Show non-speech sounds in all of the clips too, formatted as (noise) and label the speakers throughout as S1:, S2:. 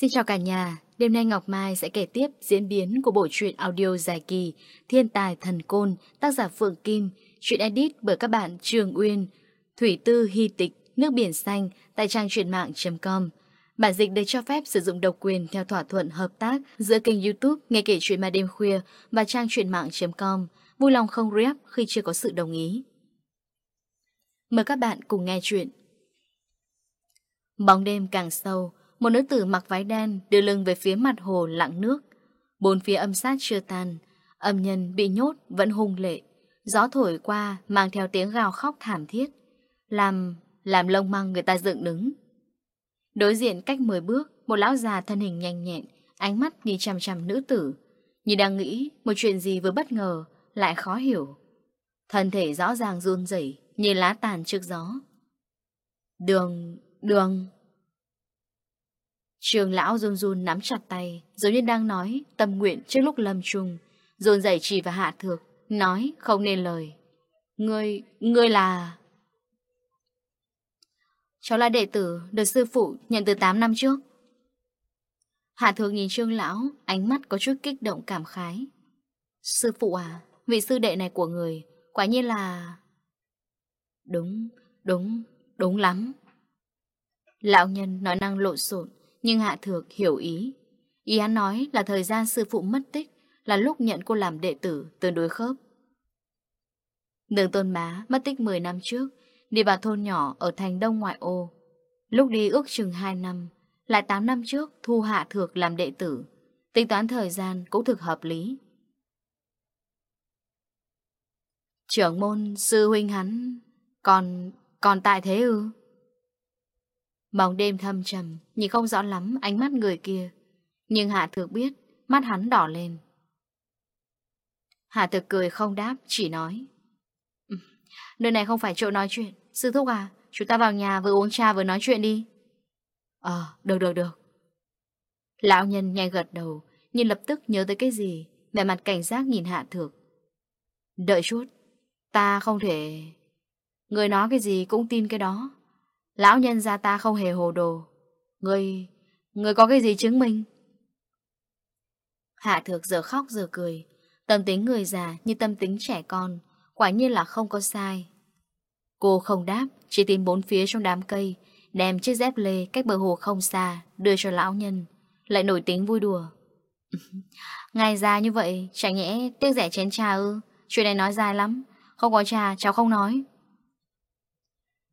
S1: Xin chào cả nhà, đêm nay Ngọc Mai sẽ kể tiếp diễn biến của bộ truyện audio dài kỳ Thiên tài thần côn, tác giả Phượng Kim, truyện edit bởi các bạn Trường Uyên, Thủy Tư Hy Tịch, Nước Biển Xanh tại trang truyện mạng.com. Bản dịch được cho phép sử dụng độc quyền theo thỏa thuận hợp tác giữa kênh youtube Nghe Kể Chuyện Ma Đêm Khuya và trang truyện mạng.com. Vui lòng không rep khi chưa có sự đồng ý. Mời các bạn cùng nghe chuyện. Bóng đêm càng sâu, một nữ tử mặc váy đen đưa lưng về phía mặt hồ lặng nước. Bốn phía âm sát chưa tan, âm nhân bị nhốt vẫn hung lệ. Gió thổi qua mang theo tiếng gào khóc thảm thiết, làm làm lông măng người ta dựng đứng. Đối diện cách 10 bước, một lão già thân hình nhanh nhẹn, ánh mắt nhìn chằm chằm nữ tử, như đang nghĩ một chuyện gì vừa bất ngờ lại khó hiểu. Thân thể rõ ràng run rẩy, như lá tàn trước gió. Đường, đường Trường lão run run nắm chặt tay, giống như đang nói tâm nguyện trước lúc lâm trùng. Rôn dậy chỉ và hạ thược, nói không nên lời. Ngươi, ngươi là... Cháu là đệ tử, được sư phụ nhận từ 8 năm trước. Hạ thược nhìn trương lão, ánh mắt có chút kích động cảm khái. Sư phụ à, vị sư đệ này của người, quả nhiên là... Đúng, đúng, đúng lắm. Lão nhân nói năng lộn xộn nhưng Hạ Thược hiểu ý. Ý hắn nói là thời gian sư phụ mất tích là lúc nhận cô làm đệ tử tương đối khớp. Đường tôn má mất tích 10 năm trước, đi vào thôn nhỏ ở thành đông ngoại ô. Lúc đi ước chừng 2 năm, lại 8 năm trước thu Hạ Thược làm đệ tử. Tính toán thời gian cũng thực hợp lý. Trưởng môn sư huynh hắn còn còn tại thế ư? Bóng đêm thâm trầm, nhìn không rõ lắm ánh mắt người kia. Nhưng Hạ Thược biết, mắt hắn đỏ lên. Hạ Thược cười không đáp, chỉ nói. Nơi này không phải chỗ nói chuyện. Sư Thúc à, chúng ta vào nhà vừa uống trà vừa nói chuyện đi. Ờ, được được được. Lão nhân nhanh gật đầu, nhưng lập tức nhớ tới cái gì, vẻ mặt cảnh giác nhìn Hạ Thược. Đợi chút, ta không thể... Người nói cái gì cũng tin cái đó. Lão nhân gia ta không hề hồ đồ. Người... Người có cái gì chứng minh? Hạ thược giờ khóc giờ cười. Tâm tính người già như tâm tính trẻ con, Quả nhiên là không có sai. Cô không đáp, Chỉ tìm bốn phía trong đám cây, Đem chiếc dép lê cách bờ hồ không xa Đưa cho lão nhân, Lại nổi tiếng vui đùa. (laughs) Ngài già như vậy, Chẳng nhẽ tiếc rẻ chén trà ư? Chuyện này nói dài lắm, Không có trà, cháu không nói.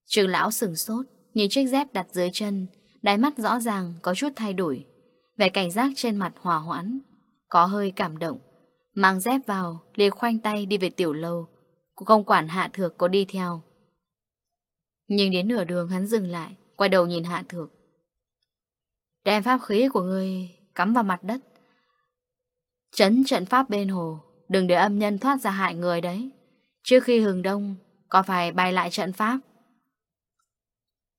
S1: Trường lão sửng sốt. Nhìn chiếc dép đặt dưới chân, Đáy mắt rõ ràng có chút thay đổi. Vẻ cảnh giác trên mặt hòa hoãn, Có hơi cảm động. Mang dép vào, liền khoanh tay đi về tiểu lâu. Cũng không quản hạ thược có đi theo. Nhưng đến nửa đường hắn dừng lại, Quay đầu nhìn hạ thược. Đem pháp khí của người Cắm vào mặt đất. Chấn trận pháp bên hồ, Đừng để âm nhân thoát ra hại người đấy. Trước khi hừng đông, Có phải bày lại trận pháp?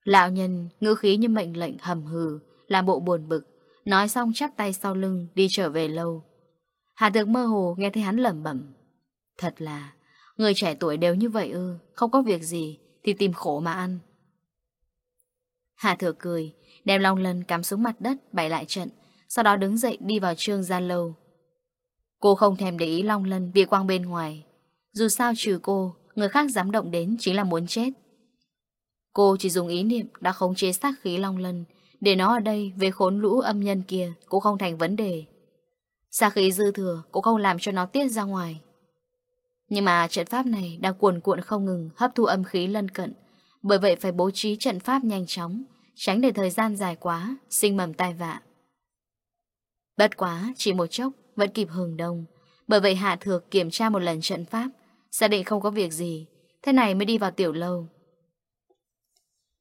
S1: Lão nhân ngư khí như mệnh lệnh hầm hừ, làm bộ buồn bực, nói xong chắp tay sau lưng đi trở về lâu. Hà Tược mơ hồ nghe thấy hắn lẩm bẩm. Thật là, người trẻ tuổi đều như vậy ư, không có việc gì thì tìm khổ mà ăn. Hà Thừa cười, đem long lần cắm xuống mặt đất bày lại trận, sau đó đứng dậy đi vào trương gian lâu. Cô không thèm để ý long lân bị quang bên ngoài. Dù sao trừ cô, người khác dám động đến chính là muốn chết. Cô chỉ dùng ý niệm đã khống chế sát khí long lân. Để nó ở đây, về khốn lũ âm nhân kia Cũng không thành vấn đề. Sát khí dư thừa cũng không làm cho nó tiết ra ngoài. Nhưng mà trận pháp này Đang cuồn cuộn không ngừng hấp thu âm khí lân cận. Bởi vậy phải bố trí trận pháp nhanh chóng, Tránh để thời gian dài quá, Sinh mầm tai vạ. Bất quá, chỉ một chốc, Vẫn kịp hừng đông. Bởi vậy Hạ Thược kiểm tra một lần trận pháp, Xác định không có việc gì. Thế này mới đi vào tiểu lâu.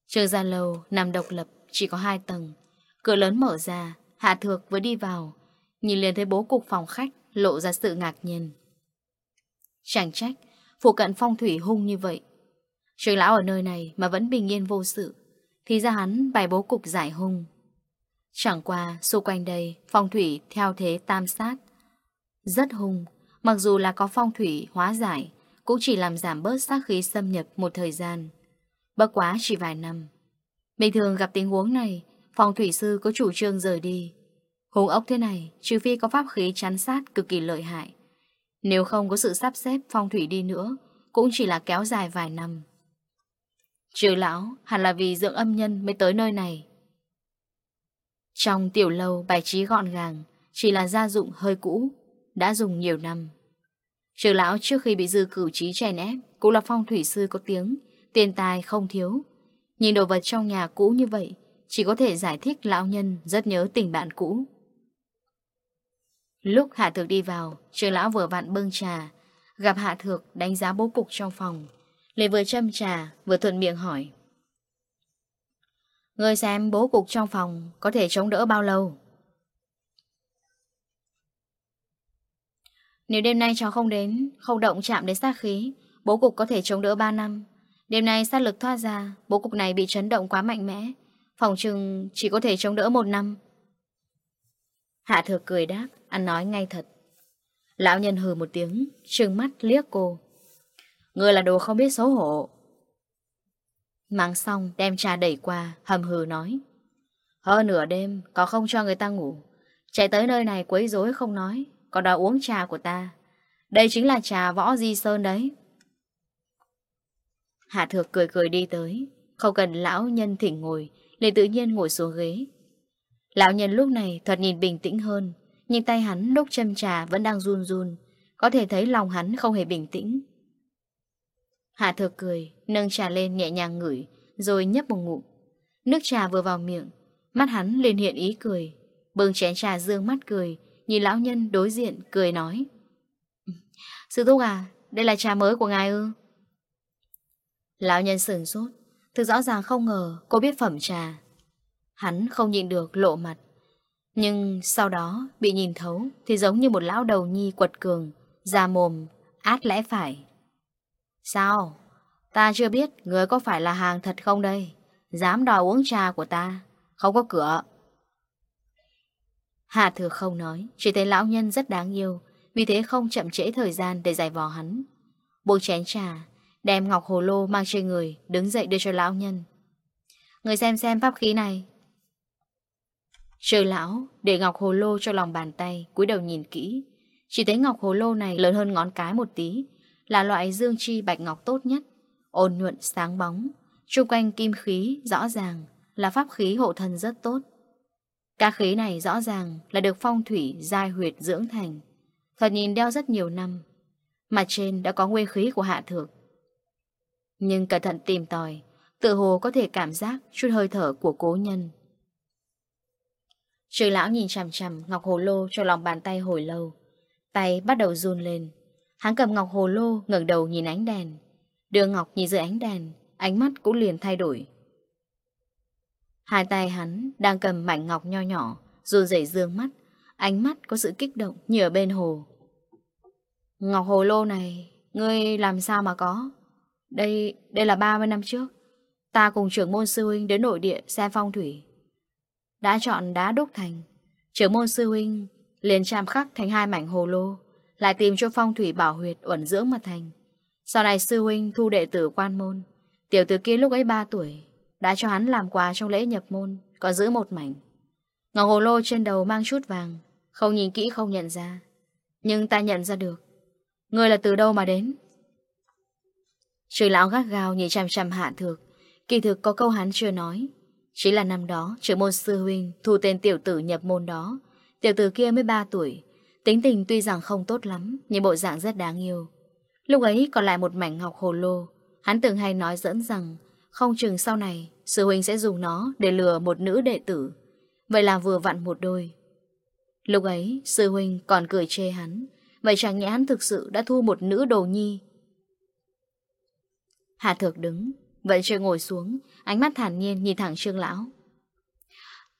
S1: Trường ra lầu nằm độc lập, Chỉ có hai tầng. Cửa lớn mở ra, Hạ Thược vừa đi vào. Nhìn liền thấy bố cục phòng khách, Lộ ra sự ngạc nhiên. Chẳng trách, Phụ cận phong thủy hung như vậy. Trường lão ở nơi này mà vẫn bình yên vô sự, Thì ra hắn bài bố cục giải hung. Chẳng qua, xung quanh đây, Phong thủy theo thế tam sát. Rất hung, Mặc dù là có phong thủy hóa giải, Cũng chỉ làm giảm bớt sát khí xâm nhập một thời gian. Bất quá chỉ vài năm. Bình thường gặp tình huống này, Phòng thủy sư có chủ trương rời đi. Hùng ốc thế này, Trừ phi có pháp khí chắn sát cực kỳ lợi hại. Nếu không có sự sắp xếp phong thủy đi nữa, Cũng chỉ là kéo dài vài năm. Trừ lão, hẳn là vì dưỡng âm nhân mới tới nơi này. Trong tiểu lâu, bài trí gọn gàng, Chỉ là gia dụng hơi cũ, Đã dùng nhiều năm. Trừ lão trước khi bị dư cử trí chèn ép, Cũng là phong thủy sư có tiếng Tiền tài không thiếu. Nhìn đồ vật trong nhà cũ như vậy, Chỉ có thể giải thích lão nhân rất nhớ tình bạn cũ. Lúc Hạ Thược đi vào Trường lão vừa vặn bưng trà, Gặp Hạ Thược đánh giá bố cục trong phòng Lê vừa châm trà, Vừa thuận miệng hỏi. Người xem bố cục trong phòng Có thể chống đỡ bao lâu? Nếu đêm nay cháu không đến, Không động chạm đến sát khí, Bố cục có thể chống đỡ 3 năm. Đêm nay sát lực thoát ra, bố cục này bị chấn động quá mạnh mẽ. Phòng trừng chỉ có thể chống đỡ một năm. Hạ thừa cười đáp, ăn nói ngay thật. Lão nhân hừ một tiếng, trừng mắt liếc cô. Người là đồ không biết xấu hổ. Mang xong đem trà đẩy qua, hầm hừ nói. Hơn nửa đêm, có không cho người ta ngủ. Chạy tới nơi này quấy rối không nói, còn đòi uống trà của ta. Đây chính là trà võ di sơn đấy. Hạ thược cười cười đi tới. Không cần lão nhân thỉnh ngồi Lại tự nhiên ngồi xuống ghế. Lão nhân lúc này thoạt nhìn bình tĩnh hơn, Nhưng tay hắn lúc châm trà vẫn đang run run, Có thể thấy lòng hắn không hề bình tĩnh. Hạ thược cười, Nâng trà lên nhẹ nhàng ngửi, Rồi nhấp một ngụm. Nước trà vừa vào miệng, Mắt hắn liền hiện ý cười. Bưng chén trà dương mắt cười, Nhìn lão nhân đối diện, cười nói. Sư Thúc à Đây là trà mới của ngài ư? Lão nhân sừng sốt, Thực rõ ràng không ngờ cô biết phẩm trà. Hắn không nhìn được lộ mặt, Nhưng sau đó bị nhìn thấu Thì giống như một lão đầu nhi quật cường Già mồm, Át lẽ phải. Sao? Ta chưa biết người có phải là hàng thật không đây? Dám đòi uống trà của ta, Không có cửa. Hạ thừa không nói, Chỉ thấy lão nhân rất đáng yêu, Vì thế không chậm trễ thời gian để giải vò hắn. Buông chén trà Đem ngọc hồ lô mang trên người, Đứng dậy đưa cho lão nhân. Người xem xem pháp khí này. Trừ lão, Để ngọc hồ lô cho lòng bàn tay, cúi đầu nhìn kỹ. Chỉ thấy ngọc hồ lô này lớn hơn ngón cái một tí, Là loại dương chi bạch ngọc tốt nhất, Ôn nhuận sáng bóng. Trung quanh kim khí rõ ràng, Là pháp khí hộ thần rất tốt. Cá khí này rõ ràng là được phong thủy, giai huyệt dưỡng thành. Thật nhìn đeo rất nhiều năm mặt trên đã có nguyên khí của hạ thược. Nhưng cẩn thận tìm tòi Tự hồ có thể cảm giác chút hơi thở của cố nhân. Trừ lão nhìn chằm chằm Ngọc Hồ Lô cho lòng bàn tay hồi lâu. Tay bắt đầu run lên. Hắn cầm Ngọc Hồ Lô ngẩng đầu nhìn ánh đèn. Đưa Ngọc nhìn dưới ánh đèn, Ánh mắt cũng liền thay đổi. Hai tay hắn đang cầm mảnh Ngọc nho nhỏ, Run rẩy dương mắt. Ánh mắt có sự kích động như ở bên hồ. Ngọc Hồ Lô này, Ngươi làm sao mà có? Đây, đây là 30 năm trước. Ta cùng trưởng môn sư huynh đến nội địa xem phong thủy. Đã chọn đá đúc thành. Trưởng môn sư huynh liền chạm khắc thành hai mảnh hồ lô Lại tìm cho phong thủy bảo huyệt uẩn dưỡng mà thành. Sau này sư huynh thu đệ tử quan môn. Tiểu tử kia lúc ấy 3 tuổi Đã cho hắn làm quà trong lễ nhập môn Còn giữ một mảnh. Ngọc hồ lô trên đầu mang chút vàng Không nhìn kỹ không nhận ra. Nhưng ta nhận ra được. Người là từ đâu mà đến? Trừ lão gác gao nhìn chăm chăm hạ thược. Kỳ thực có câu hắn chưa nói. Chỉ là năm đó, trưởng môn sư huynh Thu tên tiểu tử nhập môn đó. Tiểu tử kia mới 3 tuổi. Tính tình tuy rằng không tốt lắm, Nhưng bộ dạng rất đáng yêu. Lúc ấy còn lại một mảnh ngọc hồ lô. Hắn từng hay nói dẫn rằng, Không chừng sau này, Sư huynh sẽ dùng nó để lừa một nữ đệ tử. Vậy là vừa vặn một đôi. Lúc ấy, sư huynh còn cười chê hắn. Vậy chẳng nhẽ hắn thực sự đã thu một nữ đồ nhi Hà Thược đứng, vẫn chưa ngồi xuống, ánh mắt thản nhiên nhìn thẳng Trương Lão.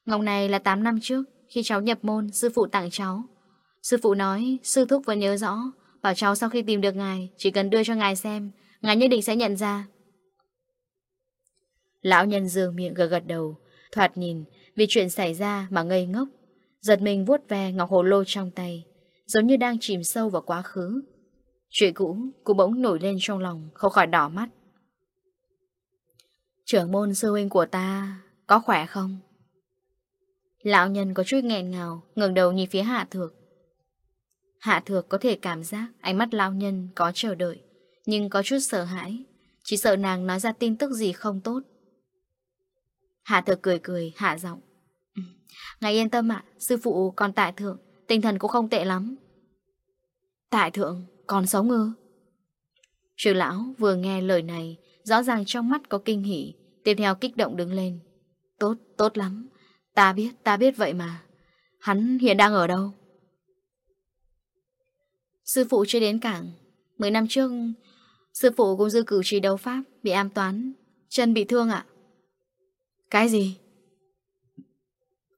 S1: Ngọc này là 8 năm trước, khi cháu nhập môn, sư phụ tặng cháu. Sư phụ nói, sư thúc vẫn nhớ rõ, bảo cháu sau khi tìm được ngài, chỉ cần đưa cho ngài xem, ngài nhất định sẽ nhận ra. Lão nhân dương miệng gật gật đầu, thoạt nhìn, vì chuyện xảy ra mà ngây ngốc, giật mình vuốt ve ngọc hồ lô trong tay, giống như đang chìm sâu vào quá khứ. Chuyện cũ cũng bỗng nổi lên trong lòng, không khỏi đỏ mắt. Trưởng môn sư huynh của ta, Có khỏe không? Lão nhân có chút nghẹn ngào, ngẩng đầu nhìn phía hạ thược. Hạ thược có thể cảm giác Ánh mắt lão nhân có chờ đợi, Nhưng có chút sợ hãi, Chỉ sợ nàng nói ra tin tức gì không tốt. Hạ thược cười cười, hạ giọng. Ngài yên tâm ạ, Sư phụ còn tại thượng, Tinh thần cũng không tệ lắm. Tại thượng, còn sống ư? Trừ lão vừa nghe lời này Rõ ràng trong mắt có kinh hỉ Tiếp theo kích động đứng lên. Tốt, tốt lắm. Ta biết, ta biết vậy mà. Hắn hiện đang ở đâu? Sư phụ chưa đến cảng. Mười năm trước Sư phụ cũng dư cử trì đấu pháp Bị am toán. Chân bị thương ạ? Cái gì?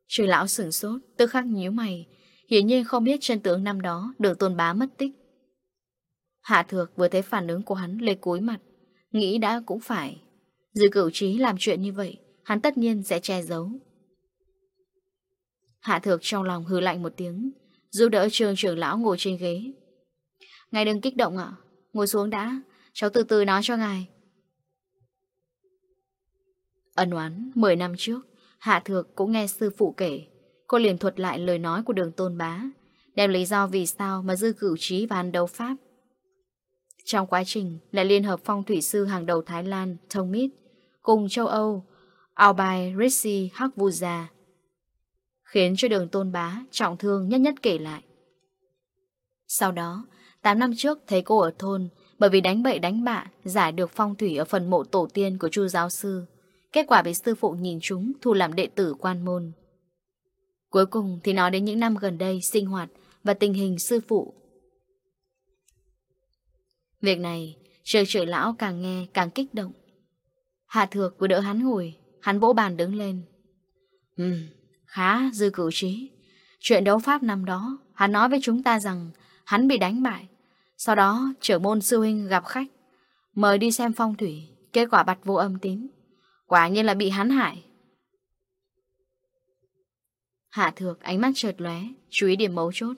S1: Trời lão sửng sốt Tư khắc nhíu mày. Hiển nhiên không biết chân tướng năm đó Đường tôn bá mất tích. Hạ thược vừa thấy phản ứng của hắn Lê cúi mặt. Nghĩ đã cũng phải. Dư cửu trí làm chuyện như vậy, Hắn tất nhiên sẽ che giấu. Hạ thược trong lòng hư lạnh một tiếng, Giúp đỡ trường trưởng lão ngồi trên ghế. Ngài đừng kích động ạ. Ngồi xuống đã, Cháu từ từ nói cho ngài. Ấn oán 10 năm trước, Hạ thược cũng nghe sư phụ kể. Cô liền thuật lại lời nói của đường tôn bá, Đem lý do vì sao mà dư cửu trí và hắn đấu pháp. Trong quá trình là Liên hợp phong thủy sư hàng đầu Thái Lan, Thomit, cùng châu Âu, Albai Rishi Hakvuja, khiến cho đường tôn bá trọng thương nhất nhất kể lại. Sau đó, 8 năm trước thấy cô ở thôn bởi vì đánh bậy đánh bạ giải được phong thủy ở phần mộ tổ tiên của chu giáo sư. Kết quả bị sư phụ nhìn chúng thu làm đệ tử quan môn. Cuối cùng thì nói đến những năm gần đây sinh hoạt và tình hình sư phụ Việc này, trời trời lão càng nghe càng kích động. Hạ thược vừa đỡ hắn ngồi, hắn vỗ bàn đứng lên. Ừ, khá dư cử trí. Chuyện đấu pháp năm đó, hắn nói với chúng ta rằng hắn bị đánh bại. Sau đó, trưởng môn sư huynh gặp khách, mời đi xem phong thủy, kết quả bật vô âm tín. Quả nhiên là bị hắn hại. Hạ thược ánh mắt trượt lóe, chú ý điểm mấu chốt.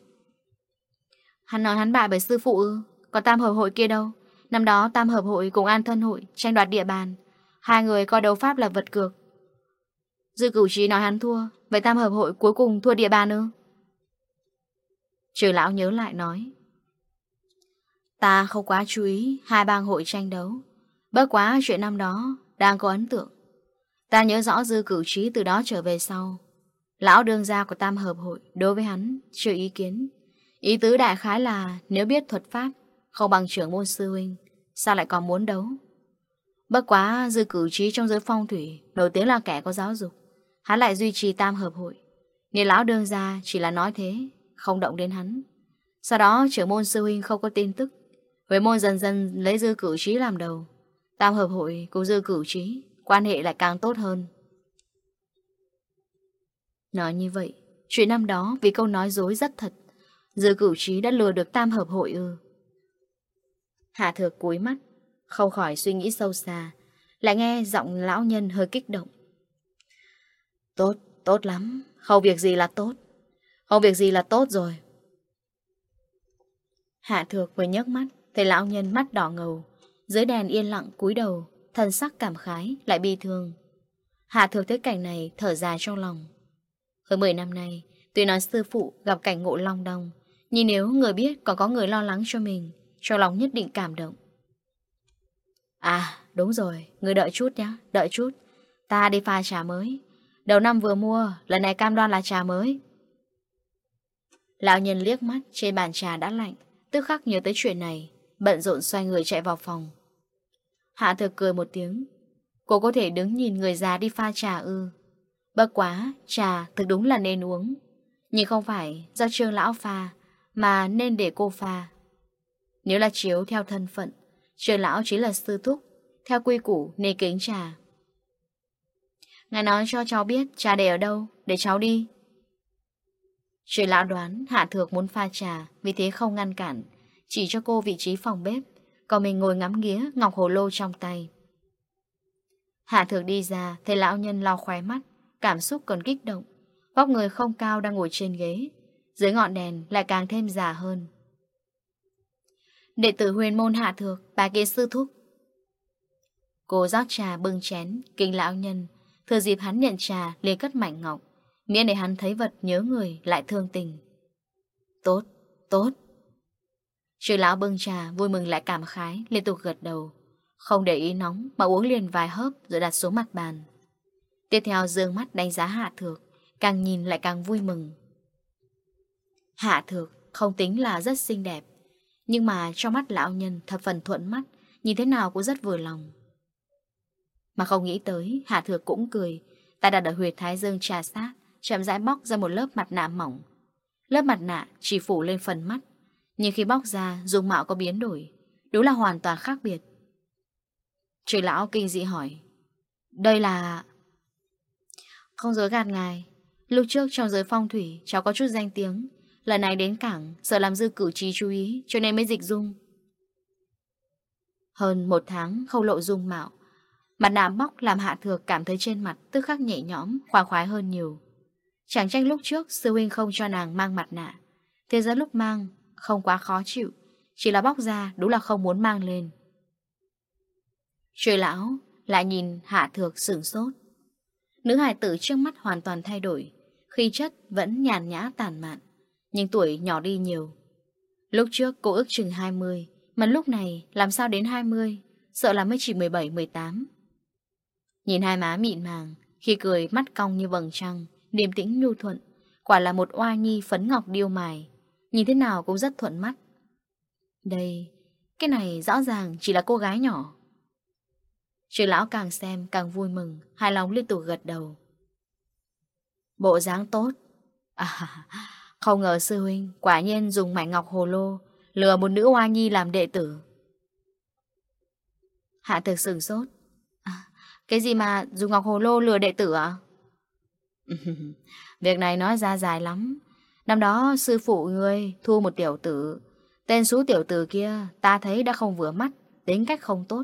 S1: Hắn nói hắn bại bởi sư phụ ư, còn tam hợp hội kia đâu. Năm đó tam hợp hội cùng an thân hội Tranh đoạt địa bàn. Hai người coi đấu pháp là vật cược. Dư cửu trí nói hắn thua, Vậy tam hợp hội cuối cùng thua địa bàn ư? Trừ lão nhớ lại nói, Ta không quá chú ý Hai bang hội tranh đấu. Bất quá chuyện năm đó Đang có ấn tượng. Ta nhớ rõ dư cửu trí từ đó trở về sau. Lão đương gia của tam hợp hội Đối với hắn chưa ý kiến. Ý tứ đại khái là Nếu biết thuật pháp không bằng trưởng môn sư huynh, Sao lại còn muốn đấu? Bất quá dư cử trí trong giới phong thủy Nổi tiếng là kẻ có giáo dục, Hắn lại duy trì tam hợp hội. Nên lão đương ra chỉ là nói thế, Không động đến hắn. Sau đó trưởng môn sư huynh không có tin tức, Huế môn dần dần lấy dư cử trí làm đầu. Tam hợp hội cùng dư cử trí Quan hệ lại càng tốt hơn. Nói như vậy, Chuyện năm đó vì câu nói dối rất thật, Dư cử trí đã lừa được tam hợp hội ư. Hạ thược cúi mắt Không khỏi suy nghĩ sâu xa Lại nghe giọng lão nhân hơi kích động. Tốt, tốt lắm Không việc gì là tốt Không việc gì là tốt rồi. Hạ thược vừa nhấc mắt Thấy lão nhân mắt đỏ ngầu Dưới đèn yên lặng cúi đầu thân sắc cảm khái lại bi thương. Hạ thược thấy cảnh này thở dài trong lòng. Hơn 10 năm nay Tuy nói sư phụ gặp cảnh ngộ long đong Nhưng nếu người biết còn có người lo lắng cho mình cho lòng nhất định cảm động. À đúng rồi, Người đợi chút nhé Đợi chút. Ta đi pha trà mới. Đầu năm vừa mua, Lần này cam đoan là trà mới. Lão nhân liếc mắt, Trên bàn trà đã lạnh. Tức khắc nhớ tới chuyện này, Bận rộn xoay người chạy vào phòng. Hạ thực cười một tiếng. Cô có thể đứng nhìn người già đi pha trà ư? Bất quá, Trà thực đúng là nên uống. Nhưng không phải do trương lão pha, Mà nên để cô pha. Nếu là chiếu theo thân phận Trường lão chỉ là sư thúc, Theo quy củ nên kính trà Ngài nói cho cháu biết trà để ở đâu, Để cháu đi. Trường lão đoán Hạ Thược muốn pha trà, Vì thế không ngăn cản, Chỉ cho cô vị trí phòng bếp, Còn mình ngồi ngắm nghía ngọc hồ lô trong tay. Hạ Thược đi ra, Thấy lão nhân lau khoái mắt, Cảm xúc còn kích động, Vóc người không cao đang ngồi trên ghế, Dưới ngọn đèn lại càng thêm già hơn. Đệ tử huyền môn hạ thược Bà kia sư thúc. Cô rót trà bưng chén Kinh lão nhân. Thừa dịp hắn nhận trà liền cất mạnh ngọc. Miễn để hắn thấy vật nhớ người lại thương tình. Tốt, tốt. Trừ lão bưng trà Vui mừng lại cảm khái Liên tục gật đầu. Không để ý nóng mà uống liền vài hớp Rồi đặt xuống mặt bàn. Tiếp theo dương mắt đánh giá hạ thược Càng nhìn lại càng vui mừng. Hạ thược không tính là rất xinh đẹp. Nhưng mà trong mắt lão nhân thập phần thuận mắt, nhìn thế nào cũng rất vừa lòng. Mà không nghĩ tới, Hạ Thược cũng cười, ta đặt ở huyệt thái dương trà sát, chậm rãi bóc ra một lớp mặt nạ mỏng. Lớp mặt nạ chỉ phủ lên phần mắt, nhưng khi bóc ra, dung mạo có biến đổi, đúng là hoàn toàn khác biệt. trời lão kinh dị hỏi, đây là... Không dối gạt ngài, lúc trước trong giới phong thủy cháu có chút danh tiếng, Lần này đến cảng Sợ làm dư cử tri chú ý Cho nên mới dịch dung. Hơn một tháng không lộ dung mạo Mặt nạ bóc làm hạ thừa cảm thấy trên mặt Tức khắc nhẹ nhõm, khoa khoái hơn nhiều. Chẳng tranh lúc trước Sư huynh không cho nàng mang mặt nạ Thế giới lúc mang không quá khó chịu Chỉ là bóc ra đúng là không muốn mang lên. Trời lão lại nhìn hạ thược sửng sốt. Nữ hài tử trước mắt hoàn toàn thay đổi Khi chất vẫn nhàn nhã tàn mạn. Nhưng tuổi nhỏ đi nhiều. Lúc trước cô ước chừng 20 Mà lúc này làm sao đến 20 Sợ là mới chỉ 17-18 Nhìn hai má mịn màng, Khi cười mắt cong như vầng trăng, Điềm tĩnh nhu thuận, Quả là một oa nhi phấn ngọc điêu mài, Nhìn thế nào cũng rất thuận mắt. Đây, Cái này rõ ràng chỉ là cô gái nhỏ. Trường lão càng xem càng vui mừng, Hài lòng liên tục gật đầu. Bộ dáng tốt. À không ngờ sư huynh quả nhiên dùng mảnh ngọc hồ lô lừa một nữ hoa nhi làm đệ tử. Hạ thực sửng sốt. À, cái gì mà dùng ngọc hồ lô lừa đệ tử ạ? (laughs) Việc này nói ra dài lắm. Năm đó sư phụ ngươi thu một tiểu tử. Tên số tiểu tử kia ta thấy đã không vừa mắt, tính cách không tốt.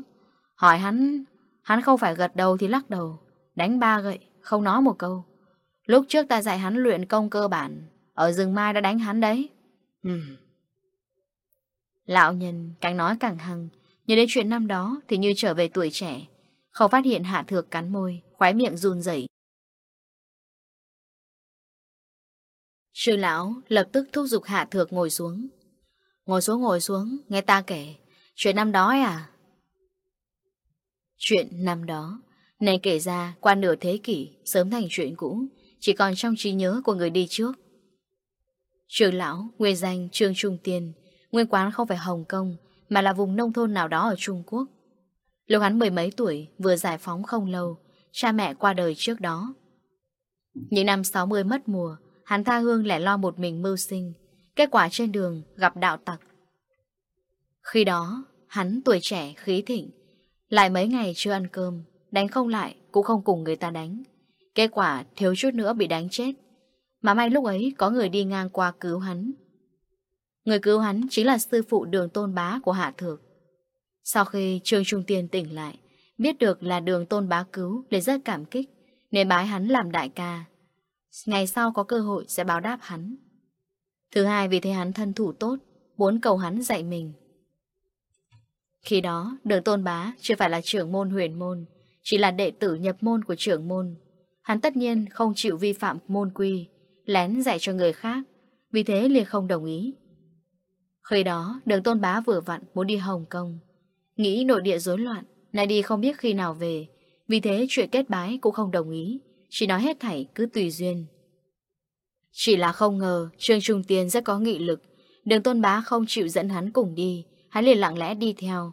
S1: Hỏi hắn, hắn không phải gật đầu thì lắc đầu. Đánh ba gậy, không nói một câu. Lúc trước ta dạy hắn luyện công cơ bản ở rừng mai đã đánh hắn đấy. Ừ. Lão nhân càng nói càng hăng Nhớ đến chuyện năm đó Thì như trở về tuổi trẻ Không phát hiện hạ thược cắn môi Khóe miệng run rẩy. Sư lão lập tức thúc giục hạ thược ngồi xuống. Ngồi xuống ngồi xuống Nghe ta kể Chuyện năm đó à? Chuyện năm đó Này kể ra qua nửa thế kỷ Sớm thành chuyện cũ Chỉ còn trong trí nhớ của người đi trước. Trường lão, nguyên danh Trương Trung Tiên, nguyên quán không phải Hồng Kông, mà là vùng nông thôn nào đó ở Trung Quốc. Lúc hắn mười mấy tuổi, vừa giải phóng không lâu, cha mẹ qua đời trước đó. Những năm 60 mất mùa, hắn tha hương lại lo một mình mưu sinh, kết quả trên đường gặp đạo tặc. Khi đó, hắn tuổi trẻ, khí thịnh, lại mấy ngày chưa ăn cơm, đánh không lại, cũng không cùng người ta đánh. Kết quả thiếu chút nữa bị đánh chết. Mà may lúc ấy có người đi ngang qua cứu hắn. Người cứu hắn chính là sư phụ đường tôn bá của Hạ Thược. Sau khi Trương Trung Tiên tỉnh lại, Biết được là đường tôn bá cứu Để rất cảm kích, Nên bái hắn làm đại ca. Ngày sau có cơ hội sẽ báo đáp hắn. Thứ hai, vì thấy hắn thân thủ tốt, Muốn cầu hắn dạy mình. Khi đó, đường tôn bá Chưa phải là trưởng môn huyền môn, Chỉ là đệ tử nhập môn của trưởng môn. Hắn tất nhiên không chịu vi phạm môn quy lén dạy cho người khác, vì thế liền không đồng ý. Khi đó, đường tôn bá vừa vặn muốn đi Hồng Kông. Nghĩ nội địa rối loạn, lại đi không biết khi nào về, vì thế chuyện kết bái cũng không đồng ý, chỉ nói hết thảy cứ tùy duyên. Chỉ là không ngờ Trương Trung Tiên rất có nghị lực, đường tôn bá không chịu dẫn hắn cùng đi, hắn liền lặng lẽ đi theo.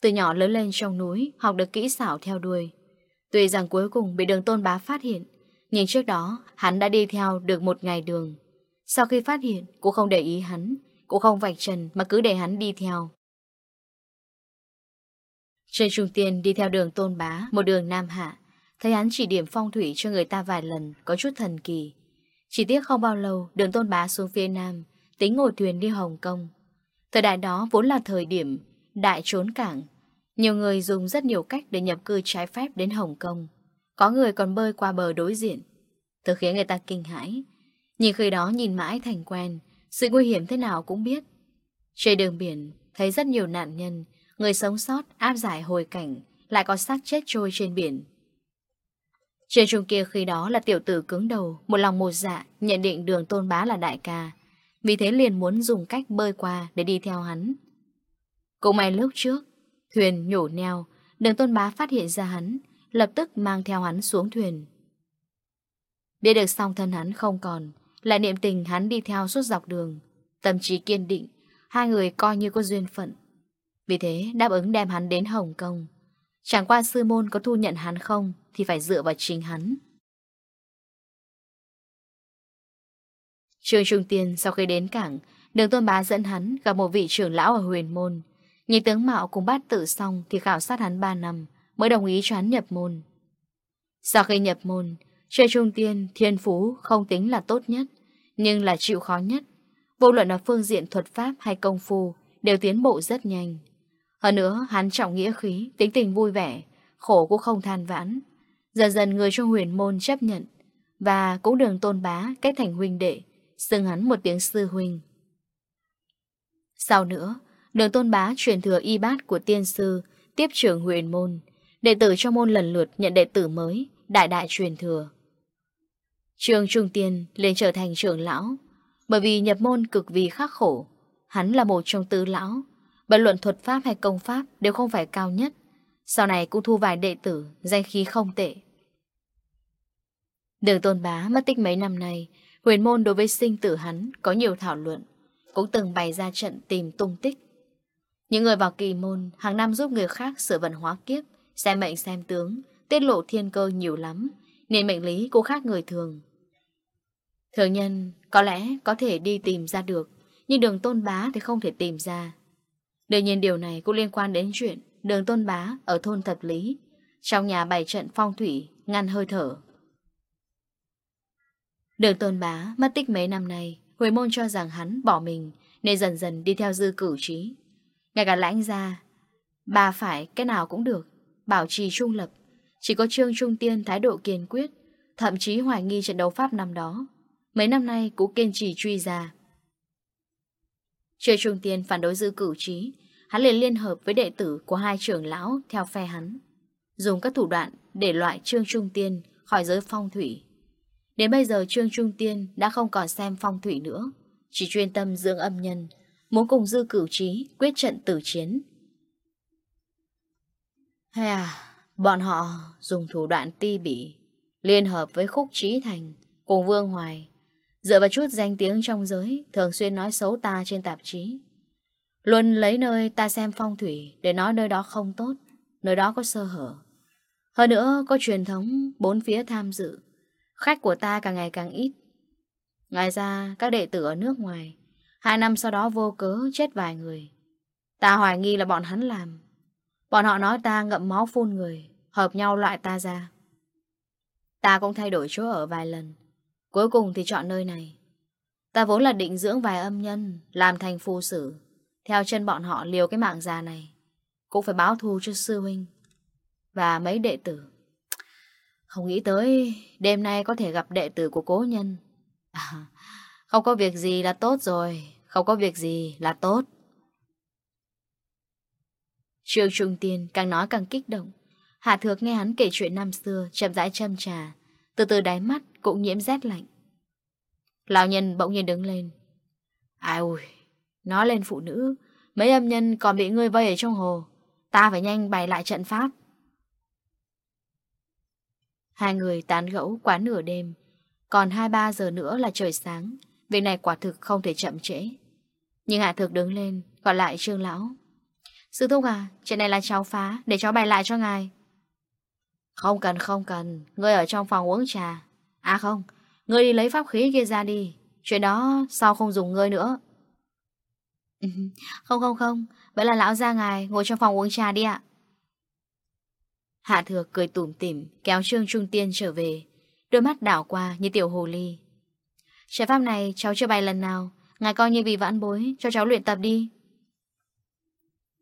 S1: Từ nhỏ lớn lên trong núi, học được kỹ xảo theo đuôi. Tuy rằng cuối cùng bị đường tôn bá phát hiện, nhưng trước đó, hắn đã đi theo được một ngày đường. Sau khi phát hiện, cô không để ý hắn. Cô không vạch trần mà cứ để hắn đi theo. Trên Trung Tiên đi theo đường Tôn Bá, Một đường Nam Hạ. Thấy hắn chỉ điểm phong thủy cho người ta vài lần, Có chút thần kỳ. Chỉ tiếc không bao lâu, đường Tôn Bá xuống phía Nam, Tính ngồi thuyền đi Hồng Kông. Thời đại đó vốn là thời điểm, Đại trốn cảng. Nhiều người dùng rất nhiều cách để nhập cư trái phép đến Hồng Kông. Có người còn bơi qua bờ đối diện. Thật khiến người ta kinh hãi. Nhìn khi đó nhìn mãi thành quen, Sự nguy hiểm thế nào cũng biết. Trên đường biển, Thấy rất nhiều nạn nhân, Người sống sót áp giải hồi cảnh, Lại có xác chết trôi trên biển. Trên trung kia khi đó là tiểu tử cứng đầu, Một lòng một dạ Nhận định đường tôn bá là đại ca. Vì thế liền muốn dùng cách bơi qua Để đi theo hắn. Cũng may lúc trước, Thuyền nhổ neo, Đường tôn bá phát hiện ra hắn lập tức mang theo hắn xuống thuyền. Biết được song thân hắn không còn, lại niệm tình hắn đi theo suốt dọc đường. Tâm trí kiên định, hai người coi như có duyên phận. Vì thế đáp ứng đem hắn đến Hồng Kông. Chẳng qua sư môn có thu nhận hắn không thì phải dựa vào chính hắn. Trường Trung Tiên sau khi đến cảng, đường tôn bá dẫn hắn gặp một vị trưởng lão ở huyền môn. Nhìn tướng mạo cùng bát tự xong thì khảo sát hắn 3 năm mới đồng ý cho hắn nhập môn. Sau khi nhập môn, chơi trung tiên, thiên phú không tính là tốt nhất, nhưng là chịu khó nhất. Vô luận là phương diện thuật pháp hay công phu đều tiến bộ rất nhanh. Hơn nữa, hắn trọng nghĩa khí, tính tình vui vẻ, khổ cũng không than vãn. Dần dần người trong huyền môn chấp nhận, và cũng đường tôn bá cách thành huynh đệ, xưng hắn một tiếng sư huynh. Sau nữa, đường tôn bá truyền thừa y bát của tiên sư, tiếp trưởng huyền môn, Đệ tử trong môn lần lượt nhận đệ tử mới, đại đại truyền thừa. Trường Trung Tiên lên trở thành trưởng lão, bởi vì nhập môn cực vì khắc khổ. Hắn là một trong tứ lão, bất luận thuật pháp hay công pháp đều không phải cao nhất. Sau này cũng thu vài đệ tử, danh khí không tệ. Đường tôn bá mất tích mấy năm nay, huyền môn đối với sinh tử hắn có nhiều thảo luận, cũng từng bày ra trận tìm tung tích. Những người vào kỳ môn hàng năm giúp người khác sửa vận hóa kiếp, Xem mệnh xem tướng, tiết lộ thiên cơ nhiều lắm, nên mệnh lý cô khác người thường. Thường nhân có lẽ có thể đi tìm ra được, nhưng đường tôn bá thì không thể tìm ra. Đương nhiên điều này cũng liên quan đến chuyện đường tôn bá ở thôn thập lý, trong nhà bày trận phong thủy, ngăn hơi thở. Đường tôn bá mất tích mấy năm nay, Huệ Môn cho rằng hắn bỏ mình, nên dần dần đi theo dư cử trí. Ngay cả lãnh ra, bà phải cái nào cũng được, bảo trì trung lập. Chỉ có Trương Trung Tiên thái độ kiên quyết, thậm chí hoài nghi trận đấu Pháp năm đó. Mấy năm nay cũng kiên trì truy ra. Trương Trung Tiên phản đối dư cử trí, hắn liền liên hợp với đệ tử của hai trưởng lão theo phe hắn, dùng các thủ đoạn để loại Trương Trung Tiên khỏi giới phong thủy. Đến bây giờ Trương Trung Tiên đã không còn xem phong thủy nữa, chỉ chuyên tâm dưỡng âm nhân, muốn cùng dư cửu trí quyết trận tử chiến hay à, bọn họ dùng thủ đoạn ti bỉ, liên hợp với Khúc Trí Thành cùng Vương Hoài, dựa vào chút danh tiếng trong giới, thường xuyên nói xấu ta trên tạp chí. Luôn lấy nơi ta xem phong thủy để nói nơi đó không tốt, nơi đó có sơ hở. Hơn nữa có truyền thống bốn phía tham dự, khách của ta càng ngày càng ít. Ngoài ra, các đệ tử ở nước ngoài, hai năm sau đó vô cớ chết vài người. Ta hoài nghi là bọn hắn làm, Bọn họ nói ta ngậm máu phun người, hợp nhau loại ta ra. Ta cũng thay đổi chỗ ở vài lần. Cuối cùng thì chọn nơi này. Ta vốn là định dưỡng vài âm nhân, làm thành phu sử. Theo chân bọn họ liều cái mạng già này. Cũng phải báo thù cho sư huynh. Và mấy đệ tử. Không nghĩ tới đêm nay có thể gặp đệ tử của cố nhân. À, không có việc gì là tốt rồi. Không có việc gì là tốt. Trương Trung Tiên càng nói càng kích động. Hạ Thược nghe hắn kể chuyện năm xưa, chậm rãi châm trà. Từ từ đáy mắt cũng nhiễm rét lạnh. Lão nhân bỗng nhiên đứng lên. Ai ôi, nói lên phụ nữ, mấy âm nhân còn bị ngươi vây ở trong hồ. Ta phải nhanh bày lại trận pháp. Hai người tán gẫu quá nửa đêm. Còn 2-3 giờ nữa là trời sáng. Việc này quả thực không thể chậm trễ. Nhưng Hạ Thược đứng lên, gọi lại Trương Lão. Sư Thúc à Chuyện này là cháu phá Để cháu bày lại cho ngài. Không cần không cần. Ngươi ở trong phòng uống trà. À không Ngươi đi lấy pháp khí kia ra đi. Chuyện đó sao không dùng ngươi nữa? (laughs) Không không không. Vậy là lão ra ngài Ngồi trong phòng uống trà đi ạ. Hạ thừa cười tủm tỉm Kéo Trương Trung Tiên trở về. Đôi mắt đảo qua như tiểu hồ ly. Trái pháp này cháu chưa bày lần nào. Ngài coi như vì vãn bối Cho cháu luyện tập đi